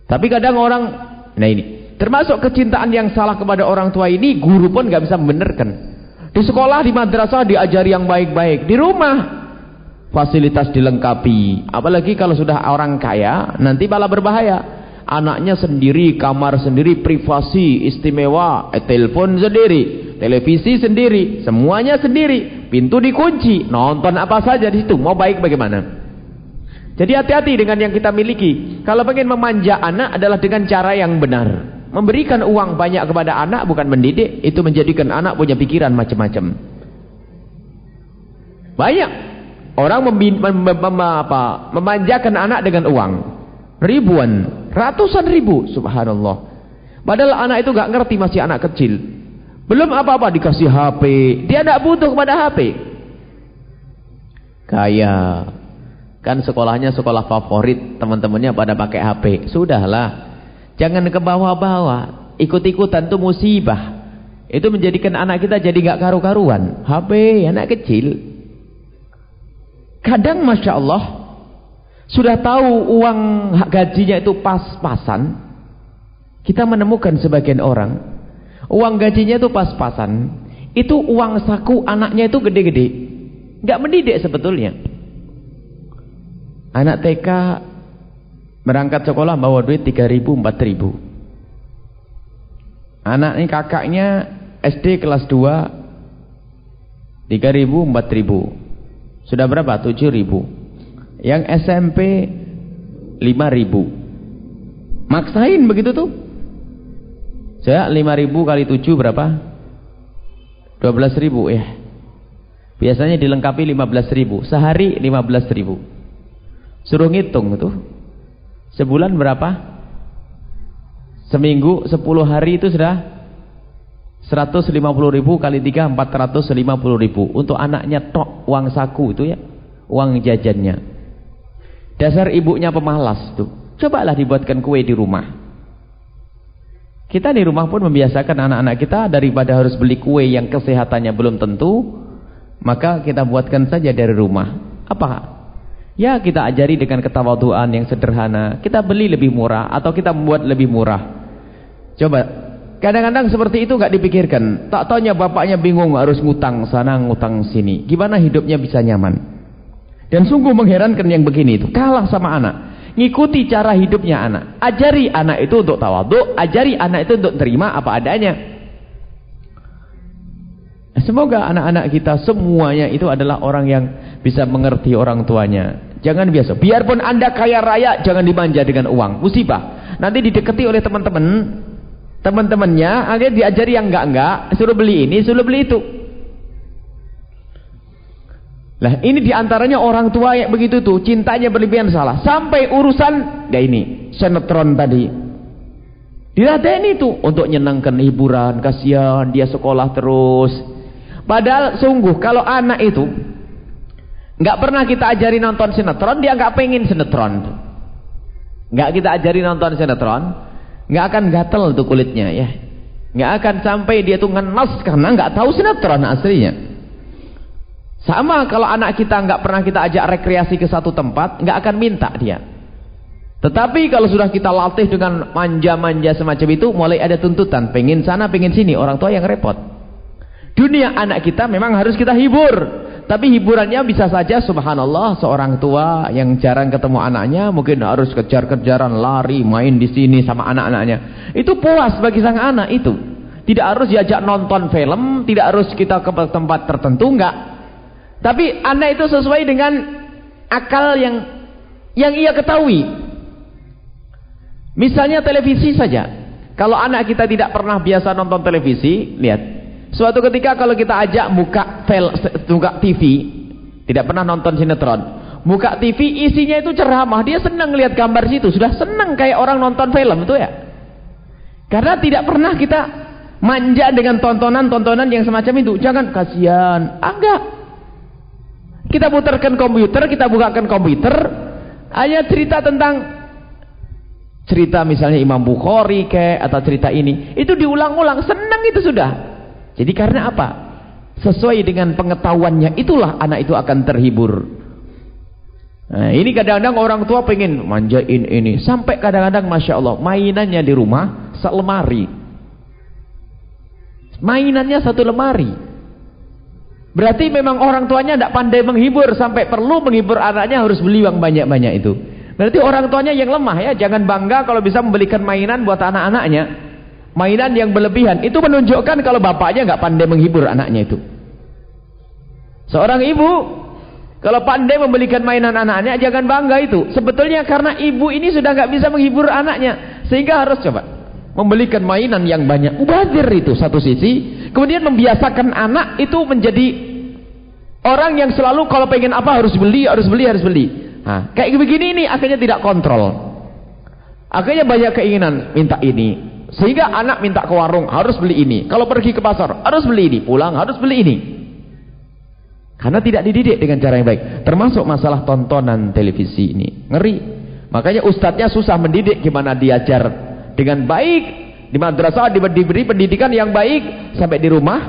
Tapi kadang orang, nah ini. Termasuk kecintaan yang salah kepada orang tua ini, guru pun nggak bisa membenarkan. Di sekolah, di madrasah diajari yang baik-baik. Di rumah fasilitas dilengkapi. Apalagi kalau sudah orang kaya, nanti malah berbahaya. Anaknya sendiri, kamar sendiri, privasi, istimewa, eh, telepon sendiri, televisi sendiri, semuanya sendiri. Pintu dikunci, nonton apa saja di situ. Mau baik bagaimana? Jadi hati-hati dengan yang kita miliki. Kalau pengen memanja anak adalah dengan cara yang benar. Memberikan uang banyak kepada anak bukan mendidik, itu menjadikan anak punya pikiran macam-macam. Banyak orang mem mem apa, memanjakan anak dengan uang. Ribuan, ratusan ribu, subhanallah. Padahal anak itu gak ngerti masih anak kecil. Belum apa-apa dikasih HP, dia tidak butuh kepada HP. Kaya, kan sekolahnya sekolah favorit, teman-temannya pada pakai HP. Sudahlah, Jangan ke bawah-bawah. Ikut-ikutan itu musibah. Itu menjadikan anak kita jadi nggak karu-karuan. HP anak kecil. Kadang Masya Allah. sudah tahu uang gajinya itu pas-pasan, kita menemukan sebagian orang, uang gajinya itu pas-pasan, itu uang saku anaknya itu gede-gede. Nggak mendidik sebetulnya. Anak TK berangkat sekolah bawa duit 3000 4000. Anak ini kakaknya SD kelas 2 3000 4000. Sudah berapa? 7000. Yang SMP 5000. Maksain begitu tuh. Saya 5000 kali 7 berapa? 12000 ya. Biasanya dilengkapi 15000, sehari 15000. Suruh ngitung tuh. Sebulan berapa? Seminggu 10 hari itu sudah 150 ribu kali 3 450 ribu untuk anaknya tok uang saku itu ya uang jajannya Dasar ibunya pemalas tuh. Cobalah dibuatkan kue di rumah. Kita di rumah pun membiasakan anak-anak kita daripada harus beli kue yang kesehatannya belum tentu, maka kita buatkan saja dari rumah. Apa? Ya kita ajari dengan ketawaduan yang sederhana. Kita beli lebih murah atau kita membuat lebih murah. Coba kadang-kadang seperti itu nggak dipikirkan. Tak tanya bapaknya bingung harus ngutang sana ngutang sini. Gimana hidupnya bisa nyaman? Dan sungguh mengherankan yang begini itu. Kalah sama anak. Ngikuti cara hidupnya anak. Ajari anak itu untuk tawaduk. Ajari anak itu untuk terima apa adanya. Semoga anak-anak kita semuanya itu adalah orang yang bisa mengerti orang tuanya. Jangan biasa. Biarpun anda kaya raya, jangan dimanja dengan uang. Musibah. Nanti didekati oleh teman-teman. Teman-temannya, akhirnya diajari yang enggak-enggak. Suruh beli ini, suruh beli itu. Lah ini di antaranya orang tua yang begitu tuh cintanya berlebihan salah. Sampai urusan ya ini senetron tadi. Dilatih tuh untuk nyenangkan hiburan, kasihan dia sekolah terus. Padahal sungguh kalau anak itu nggak pernah kita ajari nonton sinetron, dia nggak pengen sinetron. Nggak kita ajari nonton sinetron, nggak akan gatel tuh kulitnya ya. Nggak akan sampai dia tuh ngenes karena nggak tahu sinetron aslinya. Sama kalau anak kita nggak pernah kita ajak rekreasi ke satu tempat, nggak akan minta dia. Tetapi kalau sudah kita latih dengan manja-manja semacam itu, mulai ada tuntutan, pengen sana, pengen sini, orang tua yang repot. Dunia anak kita memang harus kita hibur, tapi hiburannya bisa saja subhanallah seorang tua yang jarang ketemu anaknya mungkin harus kejar-kejaran, lari, main di sini sama anak-anaknya. Itu puas bagi sang anak itu. Tidak harus diajak nonton film, tidak harus kita ke tempat tertentu, enggak. Tapi anak itu sesuai dengan akal yang yang ia ketahui. Misalnya televisi saja. Kalau anak kita tidak pernah biasa nonton televisi, lihat. Suatu ketika kalau kita ajak buka fel, buka TV, tidak pernah nonton sinetron. Buka TV isinya itu ceramah, dia senang lihat gambar situ, sudah senang kayak orang nonton film itu ya. Karena tidak pernah kita manja dengan tontonan-tontonan yang semacam itu. Jangan kasihan. Ah, enggak. Kita putarkan komputer, kita bukakan komputer, hanya cerita tentang cerita misalnya Imam Bukhari ke atau cerita ini, itu diulang-ulang, senang itu sudah. Jadi karena apa? Sesuai dengan pengetahuannya, itulah anak itu akan terhibur. Nah, ini kadang-kadang orang tua pengen manjain ini, sampai kadang-kadang masya Allah mainannya di rumah selemari, mainannya satu lemari. Berarti memang orang tuanya tidak pandai menghibur sampai perlu menghibur anaknya harus beli uang banyak-banyak itu. Berarti orang tuanya yang lemah ya, jangan bangga kalau bisa membelikan mainan buat anak-anaknya. Mainan yang berlebihan itu menunjukkan kalau bapaknya nggak pandai menghibur anaknya itu. Seorang ibu kalau pandai membelikan mainan anaknya jangan bangga itu. Sebetulnya karena ibu ini sudah nggak bisa menghibur anaknya sehingga harus coba membelikan mainan yang banyak. Ubadir itu satu sisi. Kemudian membiasakan anak itu menjadi orang yang selalu kalau pengen apa harus beli, harus beli, harus beli. Nah, kayak begini ini akhirnya tidak kontrol. Akhirnya banyak keinginan minta ini. Sehingga anak minta ke warung harus beli ini. Kalau pergi ke pasar harus beli ini. Pulang harus beli ini. Karena tidak dididik dengan cara yang baik. Termasuk masalah tontonan televisi ini. Ngeri. Makanya ustadznya susah mendidik gimana diajar dengan baik di madrasah diberi pendidikan yang baik sampai di rumah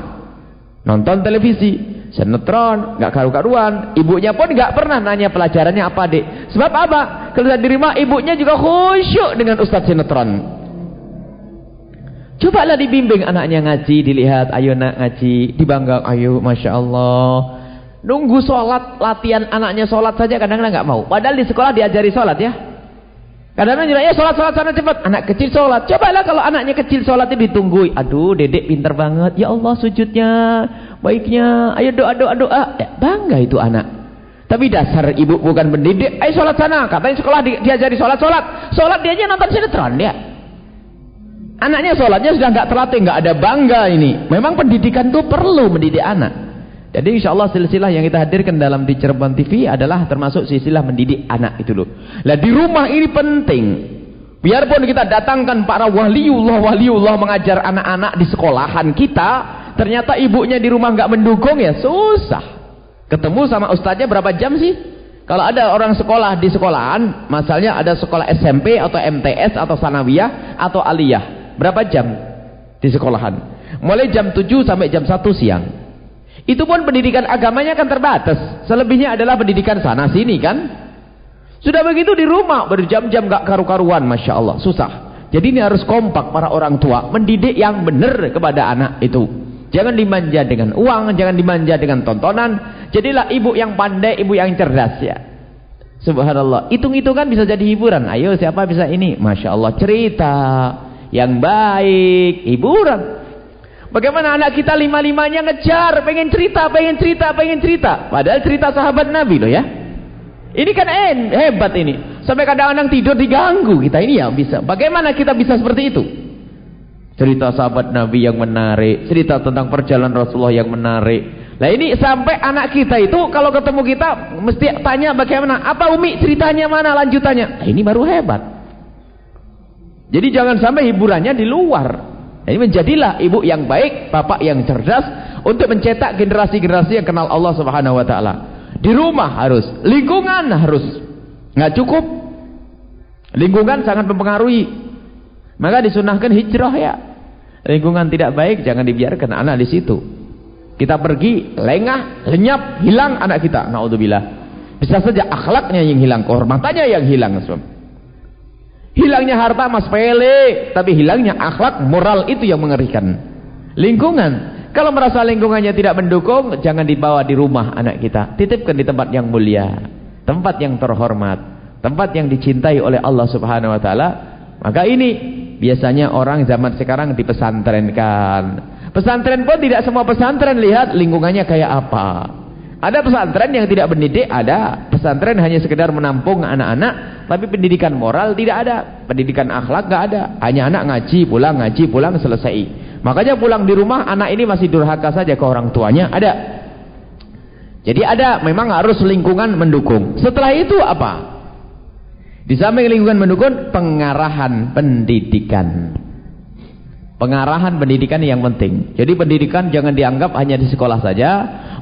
nonton televisi. Sinetron, nggak karu-karuan. Ibunya pun nggak pernah nanya pelajarannya apa, Dek. Sebab apa? Kalau di rumah ibunya juga khusyuk dengan Ustadz sinetron. Cobalah dibimbing anaknya ngaji, dilihat, ayo nak ngaji, dibangga, ayo, masya Allah. Nunggu sholat, latihan anaknya sholat saja kadang-kadang nggak mau. Padahal di sekolah diajari sholat ya. Kadang-kadang juga ya sholat sholat sana cepat. Anak kecil sholat. Cobalah kalau anaknya kecil sholat itu ditunggu. Aduh, dedek pinter banget. Ya Allah sujudnya, baiknya. Ayo doa doa doa. Ya, bangga itu anak. Tapi dasar ibu bukan pendidik. Ayo sholat sana. Katanya sekolah di, diajari sholat sholat. Sholat dia aja nonton sinetron dia. Anaknya sholatnya sudah nggak terlatih, nggak ada bangga ini. Memang pendidikan itu perlu mendidik anak. Jadi insya Allah silsilah yang kita hadirkan dalam di Cirebon TV adalah termasuk silsilah mendidik anak itu loh. Lah di rumah ini penting. Biarpun kita datangkan para waliullah waliullah mengajar anak-anak di sekolahan kita, ternyata ibunya di rumah nggak mendukung ya susah. Ketemu sama ustaznya berapa jam sih? Kalau ada orang sekolah di sekolahan, misalnya ada sekolah SMP atau MTS atau sanawiyah atau aliyah, Berapa jam di sekolahan? Mulai jam 7 sampai jam 1 siang. Itu pun pendidikan agamanya kan terbatas. Selebihnya adalah pendidikan sana sini kan. Sudah begitu di rumah berjam-jam gak karu-karuan. Masya Allah. Susah. Jadi ini harus kompak para orang tua. Mendidik yang benar kepada anak itu. Jangan dimanja dengan uang. Jangan dimanja dengan tontonan. Jadilah ibu yang pandai. Ibu yang cerdas ya. Subhanallah. Hitung-hitungan bisa jadi hiburan. Ayo siapa bisa ini? Masya Allah. Cerita yang baik, hiburan. Bagaimana anak kita lima-limanya ngejar, pengen cerita, pengen cerita, pengen cerita. Padahal cerita sahabat Nabi loh ya. Ini kan en, hebat ini. Sampai kadang-kadang tidur diganggu kita ini ya bisa. Bagaimana kita bisa seperti itu? Cerita sahabat Nabi yang menarik, cerita tentang perjalanan Rasulullah yang menarik. Nah ini sampai anak kita itu kalau ketemu kita mesti tanya bagaimana, apa Umi ceritanya mana lanjutannya? Nah, ini baru hebat. Jadi jangan sampai hiburannya di luar. Ini menjadilah ibu yang baik, bapak yang cerdas untuk mencetak generasi-generasi yang kenal Allah Subhanahu wa taala. Di rumah harus, lingkungan harus. Nggak cukup. Lingkungan sangat mempengaruhi. Maka disunahkan hijrah ya. Lingkungan tidak baik jangan dibiarkan anak di situ. Kita pergi, lengah, lenyap, hilang anak kita. Naudzubillah. Bisa saja akhlaknya yang hilang, kehormatannya yang hilang. Hilangnya harta mas pele, tapi hilangnya akhlak moral itu yang mengerikan. Lingkungan. Kalau merasa lingkungannya tidak mendukung, jangan dibawa di rumah anak kita. Titipkan di tempat yang mulia, tempat yang terhormat, tempat yang dicintai oleh Allah Subhanahu wa taala. Maka ini biasanya orang zaman sekarang dipesantrenkan. Pesantren pun tidak semua pesantren lihat lingkungannya kayak apa. Ada pesantren yang tidak mendidik, ada. Pesantren hanya sekedar menampung anak-anak, tapi pendidikan moral tidak ada. Pendidikan akhlak nggak ada. Hanya anak ngaji, pulang, ngaji, pulang, selesai. Makanya pulang di rumah, anak ini masih durhaka saja ke orang tuanya. Ada. Jadi ada, memang harus lingkungan mendukung. Setelah itu apa? Di samping lingkungan mendukung, pengarahan pendidikan. Pengarahan pendidikan yang penting. Jadi pendidikan jangan dianggap hanya di sekolah saja,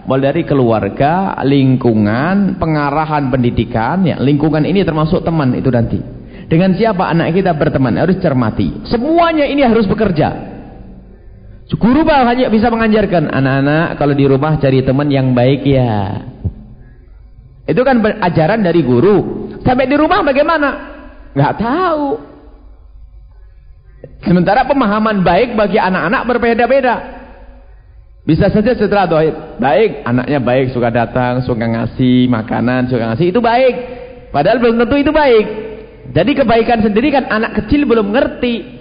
mulai dari keluarga, lingkungan, pengarahan pendidikan, ya, lingkungan ini termasuk teman itu nanti. Dengan siapa anak kita berteman harus cermati. Semuanya ini harus bekerja. Guru hanya bisa mengajarkan anak-anak kalau di rumah cari teman yang baik ya. Itu kan ajaran dari guru. Sampai di rumah bagaimana? Gak tahu. Sementara pemahaman baik bagi anak-anak berbeda-beda. Bisa saja setelah doa baik, anaknya baik, suka datang, suka ngasih makanan, suka ngasih, itu baik. Padahal belum tentu itu baik. Jadi kebaikan sendiri kan anak kecil belum ngerti.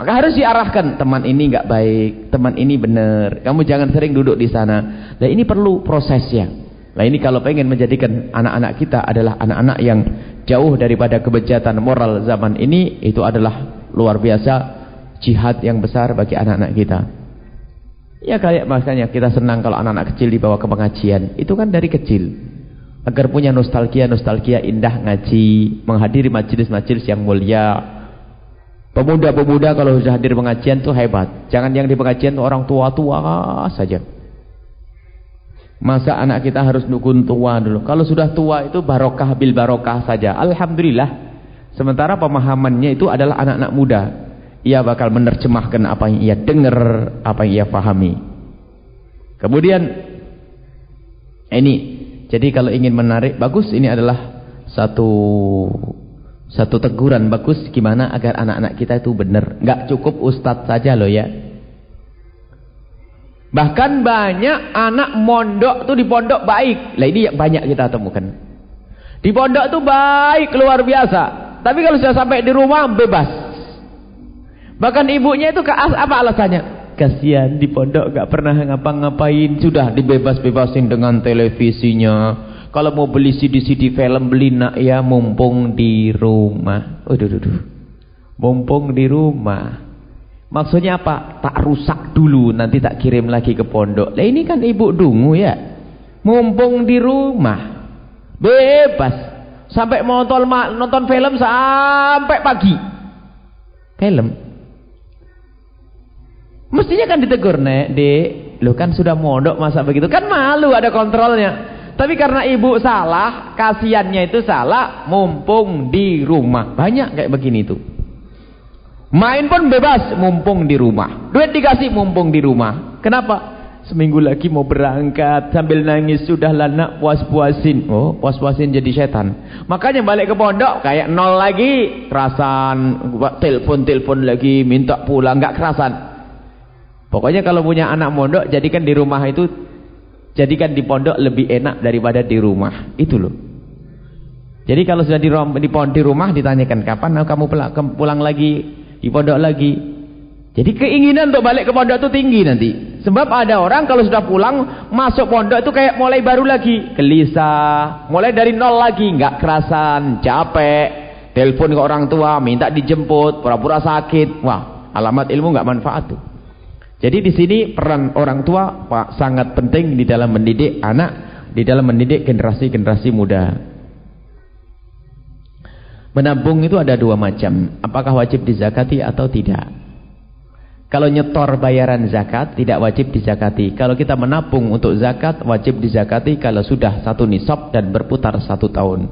Maka harus diarahkan, teman ini nggak baik, teman ini benar. Kamu jangan sering duduk di sana. Nah ini perlu prosesnya. Nah ini kalau pengen menjadikan anak-anak kita adalah anak-anak yang jauh daripada kebejatan moral zaman ini, itu adalah luar biasa jihad yang besar bagi anak-anak kita. Ya kayak makanya kita senang kalau anak-anak kecil dibawa ke pengajian. Itu kan dari kecil. Agar punya nostalgia-nostalgia indah ngaji, menghadiri majelis-majelis yang mulia. Pemuda-pemuda kalau sudah hadir pengajian itu hebat. Jangan yang di pengajian itu orang tua-tua saja. Masa anak kita harus dukun tua dulu. Kalau sudah tua itu barokah bil barokah saja. Alhamdulillah. Sementara pemahamannya itu adalah anak-anak muda ia bakal menerjemahkan apa yang ia dengar, apa yang ia pahami. Kemudian ini jadi kalau ingin menarik bagus ini adalah satu satu teguran bagus gimana agar anak-anak kita itu benar. Enggak cukup ustadz saja loh ya. Bahkan banyak anak mondok tuh di pondok baik. Lah ini yang banyak kita temukan. Di pondok tuh baik luar biasa. Tapi kalau sudah sampai di rumah bebas. Bahkan ibunya itu apa alasannya? Kasihan di pondok gak pernah ngapa-ngapain. Sudah dibebas-bebasin dengan televisinya. Kalau mau beli CD-CD film beli nak ya mumpung di rumah. Waduh, waduh. Mumpung di rumah. Maksudnya apa? Tak rusak dulu nanti tak kirim lagi ke pondok. Lah ini kan ibu dungu ya. Mumpung di rumah. Bebas. Sampai nonton nonton film sampai pagi. Film. Mestinya kan ditegur, Nek, Dek. Lo kan sudah mondok masa begitu. Kan malu ada kontrolnya. Tapi karena ibu salah, kasihannya itu salah, mumpung di rumah. Banyak kayak begini tuh. Main pun bebas, mumpung di rumah. Duit dikasih, mumpung di rumah. Kenapa? Seminggu lagi mau berangkat sambil nangis sudah nak puas-puasin. Oh, puas-puasin jadi setan. Makanya balik ke pondok kayak nol lagi, kerasan, telepon-telepon lagi, minta pulang nggak kerasan. Pokoknya kalau punya anak mondok jadikan di rumah itu Jadikan di pondok lebih enak daripada di rumah. Itu loh. Jadi kalau sudah di, di, di rumah ditanyakan kapan kamu pulang, lagi di pondok lagi. Jadi keinginan untuk balik ke pondok itu tinggi nanti. Sebab ada orang kalau sudah pulang masuk pondok itu kayak mulai baru lagi, gelisah, mulai dari nol lagi, nggak kerasan, capek, telepon ke orang tua, minta dijemput, pura-pura sakit. Wah, alamat ilmu nggak manfaat tuh. Jadi di sini peran orang tua Pak sangat penting di dalam mendidik anak, di dalam mendidik generasi-generasi muda. Menabung itu ada dua macam, apakah wajib dizakati atau tidak. Kalau nyetor bayaran zakat tidak wajib dizakati. Kalau kita menabung untuk zakat wajib dizakati kalau sudah satu nisab dan berputar satu tahun.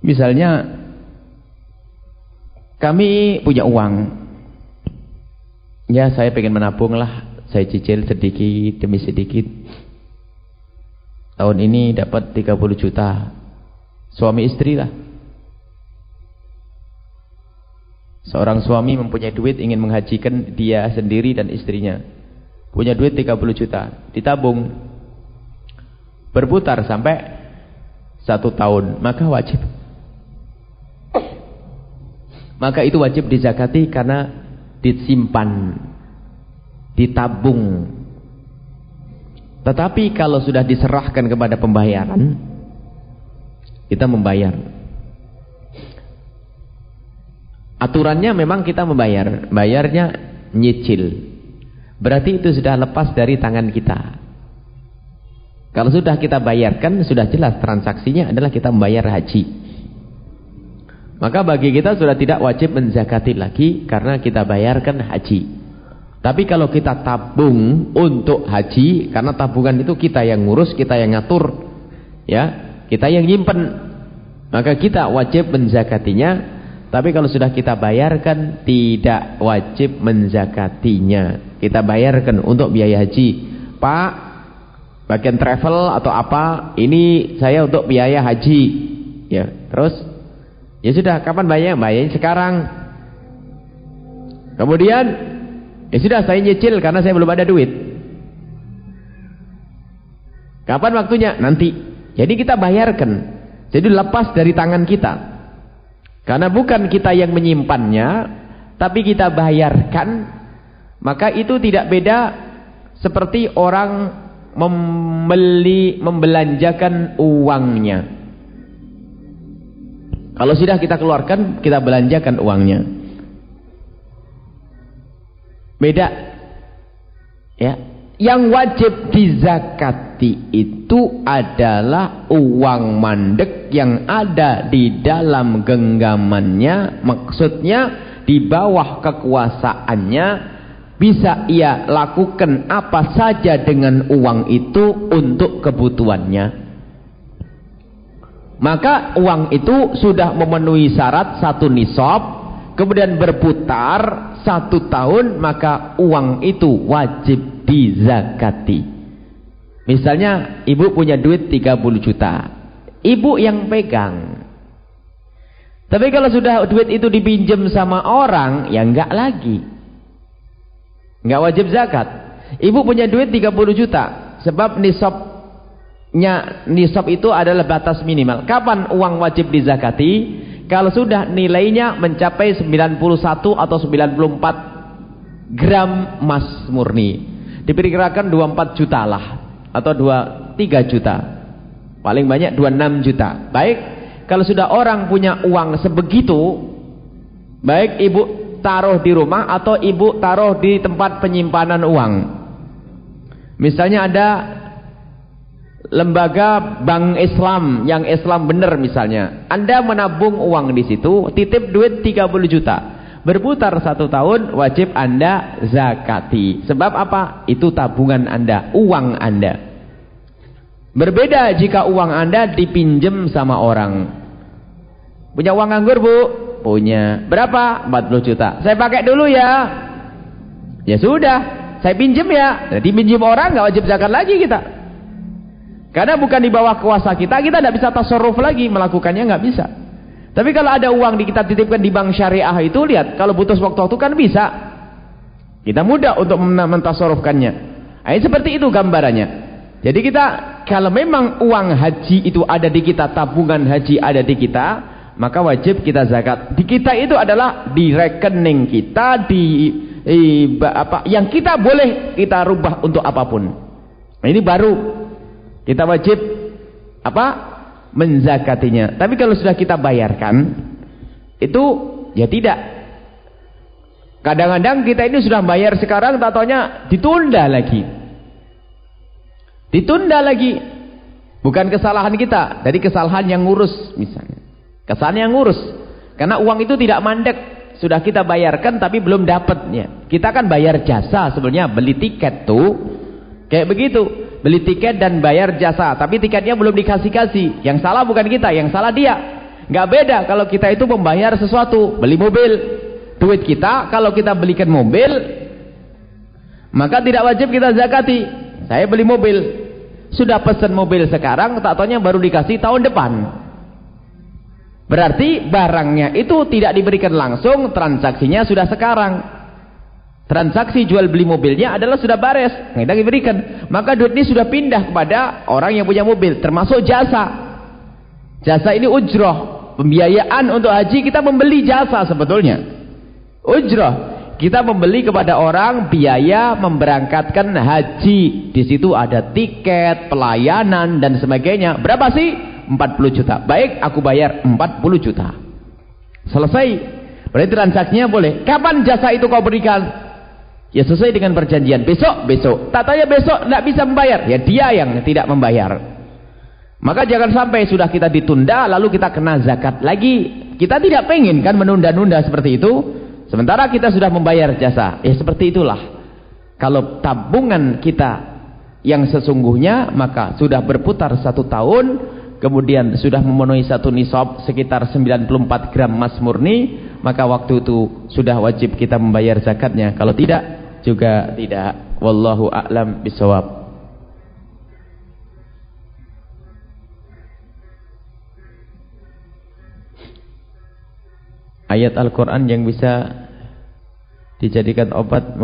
Misalnya kami punya uang Ya saya pengen menabung lah. Saya cicil sedikit demi sedikit. Tahun ini dapat 30 juta. Suami istri lah. Seorang suami mempunyai duit ingin menghajikan dia sendiri dan istrinya. Punya duit 30 juta. Ditabung. Berputar sampai satu tahun. Maka wajib. Maka itu wajib dizakati karena disimpan, ditabung. Tetapi kalau sudah diserahkan kepada pembayaran, kita membayar. Aturannya memang kita membayar, bayarnya nyicil. Berarti itu sudah lepas dari tangan kita. Kalau sudah kita bayarkan, sudah jelas transaksinya adalah kita membayar haji. Maka bagi kita sudah tidak wajib menzakati lagi karena kita bayarkan haji. Tapi kalau kita tabung untuk haji, karena tabungan itu kita yang ngurus, kita yang ngatur, ya, kita yang nyimpen, maka kita wajib menzakatinya. Tapi kalau sudah kita bayarkan, tidak wajib menzakatinya. Kita bayarkan untuk biaya haji. Pak, bagian travel atau apa, ini saya untuk biaya haji. Ya, terus Ya sudah, kapan bayar? Bayar sekarang. Kemudian, ya sudah saya nyicil karena saya belum ada duit. Kapan waktunya? Nanti. Jadi kita bayarkan. Jadi lepas dari tangan kita. Karena bukan kita yang menyimpannya, tapi kita bayarkan, maka itu tidak beda seperti orang membeli membelanjakan uangnya. Kalau sudah kita keluarkan, kita belanjakan uangnya. Beda. Ya. Yang wajib dizakati itu adalah uang mandek yang ada di dalam genggamannya. Maksudnya di bawah kekuasaannya bisa ia lakukan apa saja dengan uang itu untuk kebutuhannya. Maka uang itu sudah memenuhi syarat satu nisab, kemudian berputar satu tahun, maka uang itu wajib dizakati. Misalnya ibu punya duit 30 juta. Ibu yang pegang. Tapi kalau sudah duit itu dipinjam sama orang, ya enggak lagi. Enggak wajib zakat. Ibu punya duit 30 juta. Sebab nisabnya nisab itu adalah batas minimal. Kapan uang wajib dizakati? Kalau sudah nilainya mencapai 91 atau 94 gram emas murni. Diperkirakan 24 juta lah. Atau 23 juta. Paling banyak 26 juta. Baik. Kalau sudah orang punya uang sebegitu. Baik ibu taruh di rumah atau ibu taruh di tempat penyimpanan uang. Misalnya ada lembaga bank Islam yang Islam benar misalnya. Anda menabung uang di situ, titip duit 30 juta. Berputar satu tahun, wajib Anda zakati. Sebab apa? Itu tabungan Anda, uang Anda. Berbeda jika uang Anda dipinjam sama orang. Punya uang anggur bu? Punya. Berapa? 40 juta. Saya pakai dulu ya. Ya sudah. Saya pinjam ya. Jadi orang nggak wajib zakat lagi kita. Karena bukan di bawah kuasa kita, kita tidak bisa tasarruf lagi melakukannya nggak bisa. Tapi kalau ada uang di kita titipkan di bank syariah itu lihat, kalau butuh waktu-waktu kan bisa. Kita mudah untuk mentasarrufkannya. Nah, ini seperti itu gambarannya. Jadi kita kalau memang uang haji itu ada di kita, tabungan haji ada di kita, maka wajib kita zakat. Di kita itu adalah di rekening kita di, di apa yang kita boleh kita rubah untuk apa pun. Nah, ini baru kita wajib apa? Menzakatinya. Tapi kalau sudah kita bayarkan, itu ya tidak. Kadang-kadang kita ini sudah bayar sekarang, tatonya ditunda lagi. Ditunda lagi. Bukan kesalahan kita, dari kesalahan yang ngurus misalnya. Kesalahan yang ngurus. Karena uang itu tidak mandek. Sudah kita bayarkan tapi belum dapatnya. Kita kan bayar jasa sebenarnya beli tiket tuh. Kayak begitu beli tiket dan bayar jasa. Tapi tiketnya belum dikasih-kasih. Yang salah bukan kita yang salah dia. Nggak beda kalau kita itu membayar sesuatu beli mobil. Duit kita kalau kita belikan mobil maka tidak wajib kita zakati. Saya beli mobil. Sudah pesan mobil sekarang tak taunya baru dikasih tahun depan. Berarti barangnya itu tidak diberikan langsung transaksinya sudah sekarang Transaksi jual beli mobilnya adalah sudah bares. Kita diberikan. Maka duit ini sudah pindah kepada orang yang punya mobil. Termasuk jasa. Jasa ini ujroh. Pembiayaan untuk haji kita membeli jasa sebetulnya. Ujroh. Kita membeli kepada orang biaya memberangkatkan haji. Di situ ada tiket, pelayanan dan sebagainya. Berapa sih? 40 juta. Baik, aku bayar 40 juta. Selesai. Berarti transaksinya boleh. Kapan jasa itu kau berikan? Ya sesuai dengan perjanjian. Besok, besok. Tak tanya besok, tidak bisa membayar. Ya dia yang tidak membayar. Maka jangan sampai sudah kita ditunda, lalu kita kena zakat lagi. Kita tidak pengen kan menunda-nunda seperti itu. Sementara kita sudah membayar jasa. Ya seperti itulah. Kalau tabungan kita yang sesungguhnya, maka sudah berputar satu tahun, kemudian sudah memenuhi satu nisab sekitar 94 gram emas murni, maka waktu itu sudah wajib kita membayar zakatnya. Kalau tidak, juga tidak wallahu a'lam bisawab ayat Al-Quran yang bisa dijadikan obat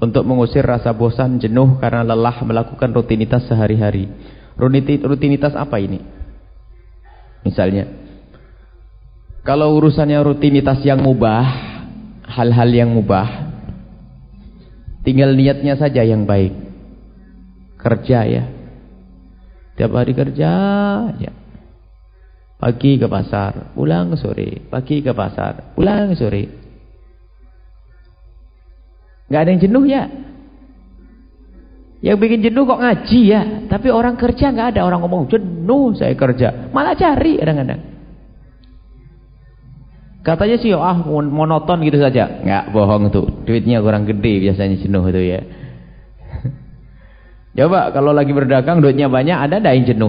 untuk mengusir rasa bosan, jenuh karena lelah melakukan rutinitas sehari-hari. Rutinitas apa ini? Misalnya, kalau urusannya rutinitas yang mubah, hal-hal yang mubah, tinggal niatnya saja yang baik. Kerja ya. Tiap hari kerja ya. Pagi ke pasar, pulang sore. Pagi ke pasar, pulang sore. Gak ada yang jenuh ya. Yang bikin jenuh kok ngaji ya. Tapi orang kerja gak ada orang ngomong jenuh saya kerja. Malah cari kadang-kadang. Katanya sih ah monoton gitu saja. Enggak bohong tuh. Duitnya kurang gede biasanya jenuh itu ya. Coba kalau lagi berdagang duitnya banyak ada ada yang jenuh.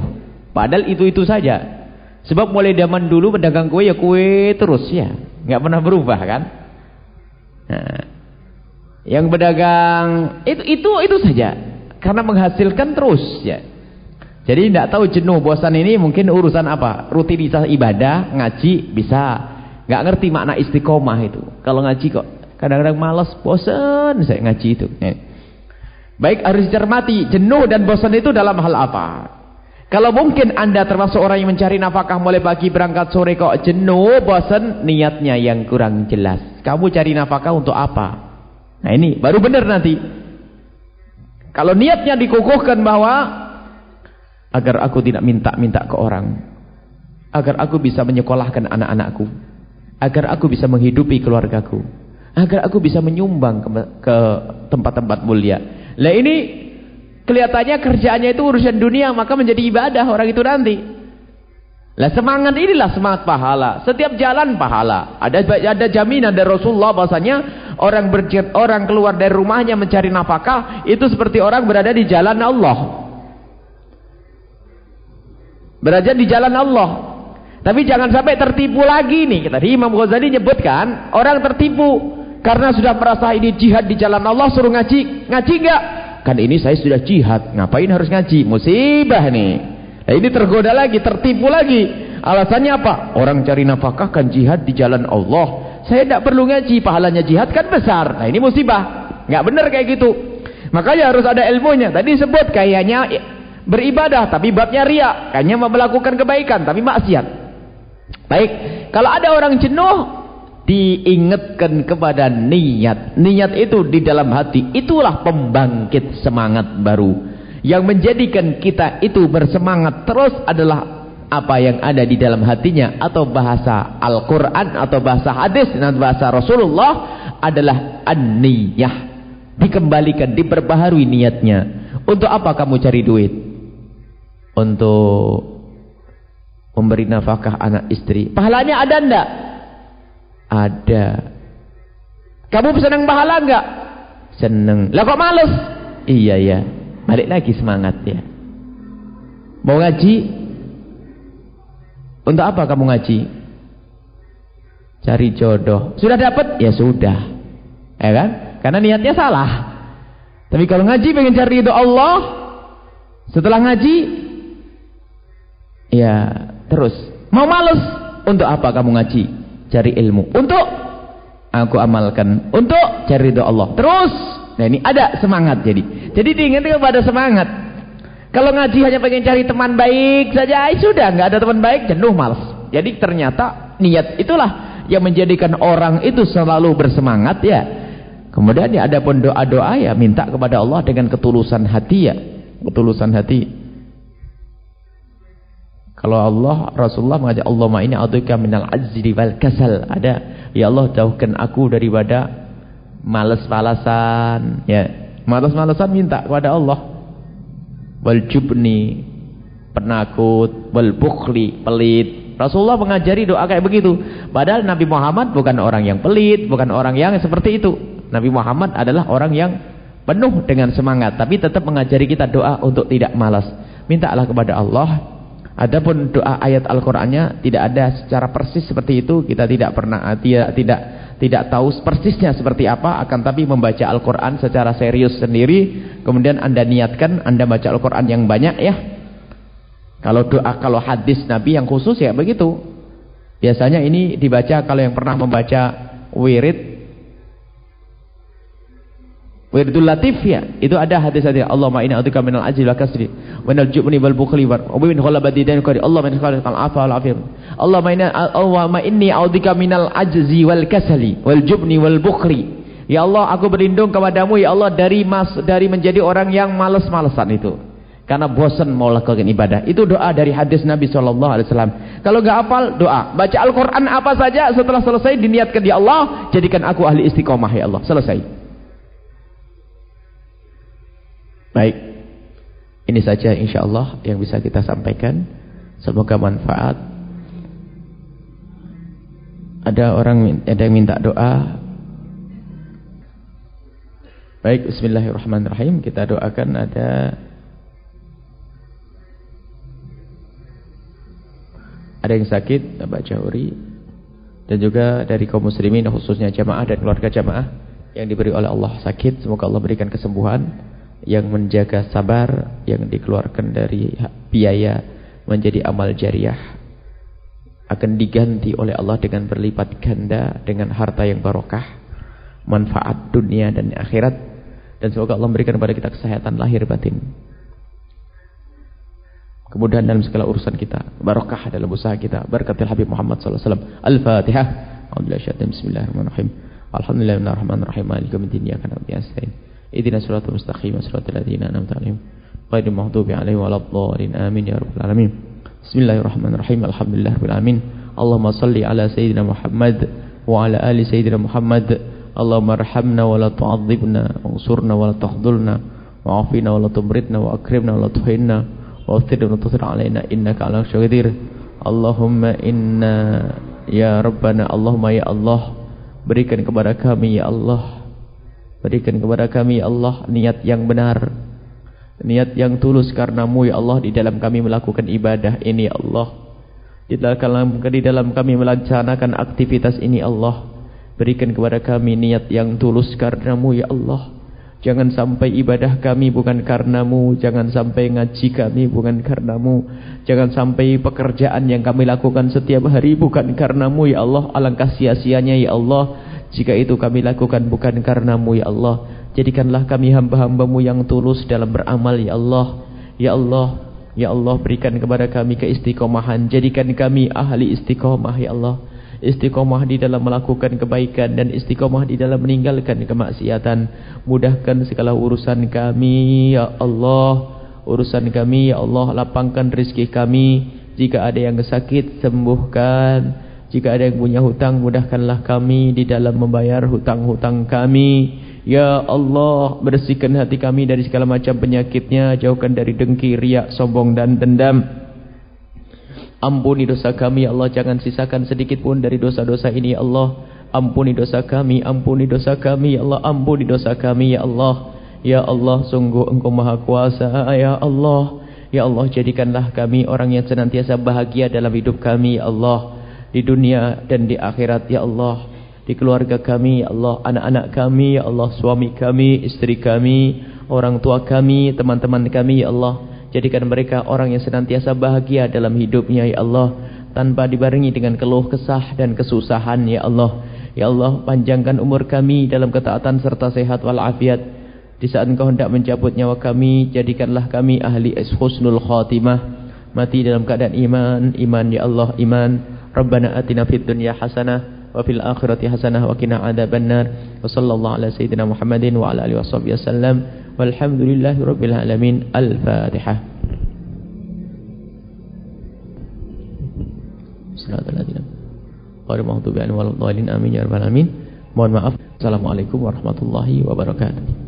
Padahal itu-itu saja. Sebab mulai zaman dulu berdagang kue ya kue terus ya. Enggak pernah berubah kan. Nah, Yang berdagang itu itu itu saja. Karena menghasilkan terus ya. Jadi tidak tahu jenuh, bosan ini mungkin urusan apa? Rutinitas ibadah, ngaji bisa. Nggak ngerti makna istiqomah itu. Kalau ngaji kok kadang-kadang malas, bosan saya ngaji itu. Ya. Baik harus dicermati jenuh dan bosan itu dalam hal apa? Kalau mungkin anda termasuk orang yang mencari nafkah mulai pagi berangkat sore kok jenuh, bosan, niatnya yang kurang jelas. Kamu cari nafkah untuk apa? Nah ini baru benar nanti. Kalau niatnya dikukuhkan bahwa agar aku tidak minta-minta ke orang agar aku bisa menyekolahkan anak-anakku agar aku bisa menghidupi keluargaku. Agar aku bisa menyumbang ke tempat-tempat mulia. Lah ini kelihatannya kerjaannya itu urusan dunia maka menjadi ibadah orang itu nanti. Lah semangat inilah semangat pahala. Setiap jalan pahala. Ada ada jaminan dari Rasulullah bahasanya orang berjet, orang keluar dari rumahnya mencari nafkah itu seperti orang berada di jalan Allah. Berada di jalan Allah. Tapi jangan sampai tertipu lagi nih. Tadi Imam Ghazali nyebutkan orang tertipu karena sudah merasa ini jihad di jalan Allah suruh ngaji. Ngaji enggak? Kan ini saya sudah jihad. Ngapain harus ngaji? Musibah nih. Nah, ini tergoda lagi, tertipu lagi. Alasannya apa? Orang cari nafkah kan jihad di jalan Allah. Saya tidak perlu ngaji, pahalanya jihad kan besar. Nah, ini musibah. Enggak benar kayak gitu. Makanya harus ada ilmunya. Tadi sebut kayaknya beribadah tapi babnya ria hanya melakukan kebaikan tapi maksiat baik kalau ada orang jenuh diingatkan kepada niat. Niat itu di dalam hati. Itulah pembangkit semangat baru. Yang menjadikan kita itu bersemangat terus adalah apa yang ada di dalam hatinya. Atau bahasa Al-Quran atau bahasa hadis dan bahasa Rasulullah adalah an-niyah. Dikembalikan, diperbaharui niatnya. Untuk apa kamu cari duit? Untuk memberi nafkah anak istri. Pahalanya ada enggak? Ada. Kamu senang pahala enggak? Senang. Lah kok males? Iya ya. Balik lagi semangat ya. Mau ngaji? Untuk apa kamu ngaji? Cari jodoh. Sudah dapat? Ya sudah. Ya kan? Karena niatnya salah. Tapi kalau ngaji pengen cari itu Allah, setelah ngaji Ya, terus. Mau males? Untuk apa kamu ngaji? Cari ilmu. Untuk aku amalkan. Untuk cari doa Allah. Terus. Nah ini ada semangat jadi. Jadi diingatkan kepada semangat. Kalau ngaji hanya pengen cari teman baik saja, ay, sudah nggak ada teman baik, jenuh males. Jadi ternyata niat itulah yang menjadikan orang itu selalu bersemangat ya. Kemudian ya ada pun doa-doa ya minta kepada Allah dengan ketulusan hati ya. Ketulusan hati. Kalau Allah Rasulullah mengajak Allah ma ini a'udzubika minal ajzi wal kasal. Ada ya Allah jauhkan aku daripada malas-malasan ya. Malas-malasan minta kepada Allah. Wal jubni penakut, wal bukhli pelit. Rasulullah mengajari doa kayak begitu. Padahal Nabi Muhammad bukan orang yang pelit, bukan orang yang seperti itu. Nabi Muhammad adalah orang yang penuh dengan semangat, tapi tetap mengajari kita doa untuk tidak malas. Mintalah kepada Allah Adapun doa ayat Al-Qur'annya tidak ada secara persis seperti itu, kita tidak pernah tidak tidak tidak tahu persisnya seperti apa, akan tapi membaca Al-Qur'an secara serius sendiri, kemudian Anda niatkan Anda baca Al-Qur'an yang banyak ya. Kalau doa kalau hadis Nabi yang khusus ya begitu. Biasanya ini dibaca kalau yang pernah membaca wirid Wirdul latif ya. Itu ada hadis-hadis Allahumma inna a'udzubika minal ajli wal kasri wa minal jubni wal bukhli wa min ghalabati dain qari Allah min khalaqal afa wal afiyah. Allahumma inna Allahumma inni a'udzubika minal ajzi wal kasali wal jubni wal bukhli. Ya Allah, aku berlindung kepadamu ya Allah dari mas dari menjadi orang yang malas-malesan itu. Karena bosan mau lakukan ibadah. Itu doa dari hadis Nabi sallallahu alaihi wasallam. Kalau enggak hafal, doa. Baca Al-Qur'an apa saja setelah selesai diniatkan di Allah, jadikan aku ahli istiqomah ya Allah. Selesai. Baik. Ini saja insyaallah yang bisa kita sampaikan. Semoga manfaat. Ada orang ada yang minta doa. Baik, bismillahirrahmanirrahim. Kita doakan ada ada yang sakit, Mbak Jahuri dan juga dari kaum muslimin khususnya jamaah dan keluarga jamaah yang diberi oleh Allah sakit, semoga Allah berikan kesembuhan. Yang menjaga sabar, yang dikeluarkan dari biaya menjadi amal jariah. Akan diganti oleh Allah dengan berlipat ganda, dengan harta yang barokah. Manfaat dunia dan akhirat. Dan semoga Allah memberikan kepada kita kesehatan lahir batin. Kemudahan dalam segala urusan kita. Barokah dalam usaha kita. Berkatil Habib Muhammad SAW. Al-Fatihah. Bismillahirrahmanirrahim. Alhamdulillahirrahmanirrahim. Maliki yaumiddin. Iyyaka na'budu wa iyyaka nasta'in. Ihdinas siratal mustaqim, siratal ladzina an'amta 'alaihim ghairil maghdubi 'alaihim waladdallin. Amin ya rabbal alamin. Bismillahirrahmanirrahim. Alhamdulillahirabbil alamin. Allahumma salli ala sayyidina Muhammad wa ala ali sayyidina Muhammad. Allahumma arhamna wa la tu'adzibna, wansurna wa la tahdhulna, wa'afina wa la tumritna wa akrimna wa la tuhinna, wa athir wa tuthir alaina innaka ala qadir. Allahumma inna ya rabbana Allahumma ya Allah Berikan kepada kami ya Allah Berikan kepada kami ya Allah Niat yang benar. Niat yang tulus karenamu ya Allah Di dalam kami melakukan ibadah ini ya Allah. Di dalam, di dalam kami melaksanakan aktivitas ini ya Allah. Berikan kepada kami niat yang tulus karenamu ya Allah. Jangan sampai ibadah kami bukan karenamu. Jangan sampai ngaji kami bukan karenamu. Jangan sampai pekerjaan yang kami lakukan setiap hari bukan karenamu ya Allah. Alangkah sia-sianya ya Allah Jika itu kami lakukan bukan karenamu ya Allah Jadikanlah kami hamba-hambamu yang tulus dalam beramal ya Allah Ya Allah Ya Allah berikan kepada kami keistiqomahan Jadikan kami ahli istiqomah ya Allah istiqomah di dalam melakukan kebaikan dan istiqomah di dalam meninggalkan kemaksiatan. Mudahkan segala urusan kami, ya Allah. Urusan kami, ya Allah, lapangkan rezeki kami. Jika ada yang sakit, sembuhkan. Jika ada yang punya hutang, mudahkanlah kami di dalam membayar hutang-hutang kami. Ya Allah, bersihkan hati kami dari segala macam penyakitnya. Jauhkan dari dengki, riak, sombong dan dendam. Ampuni dosa kami ya Allah Jangan sisakan sedikit pun dari dosa-dosa ini ya Allah Ampuni dosa kami Ampuni dosa kami ya Allah Ampuni dosa kami ya Allah Ya Allah sungguh engkau maha kuasa Ya Allah Ya Allah jadikanlah kami orang yang senantiasa bahagia dalam hidup kami ya Allah Di dunia dan di akhirat ya Allah Di keluarga kami ya Allah Anak-anak kami ya Allah Suami kami, istri kami Orang tua kami, teman-teman kami ya Allah Jadikan mereka orang yang senantiasa bahagia dalam hidupnya ya Allah tanpa dibarengi dengan keluh kesah dan kesusahan ya Allah. Ya Allah, panjangkan umur kami dalam ketaatan serta sehat walafiat. Di saat Engkau hendak mencabut nyawa kami, jadikanlah kami ahli husnul khatimah. Mati dalam keadaan iman, iman ya Allah, iman. Rabbana atina fid dunya hasanah wa fil akhirati hasanah wa qina adzabannar. Wa sallallahu ala sayyidina Muhammadin wa ala alihi wasallam. Walhamdulillahi Alamin. Al-Fatihah ya Rabbal Alamin. Mohon maaf. Assalamualaikum warahmatullahi wabarakatuh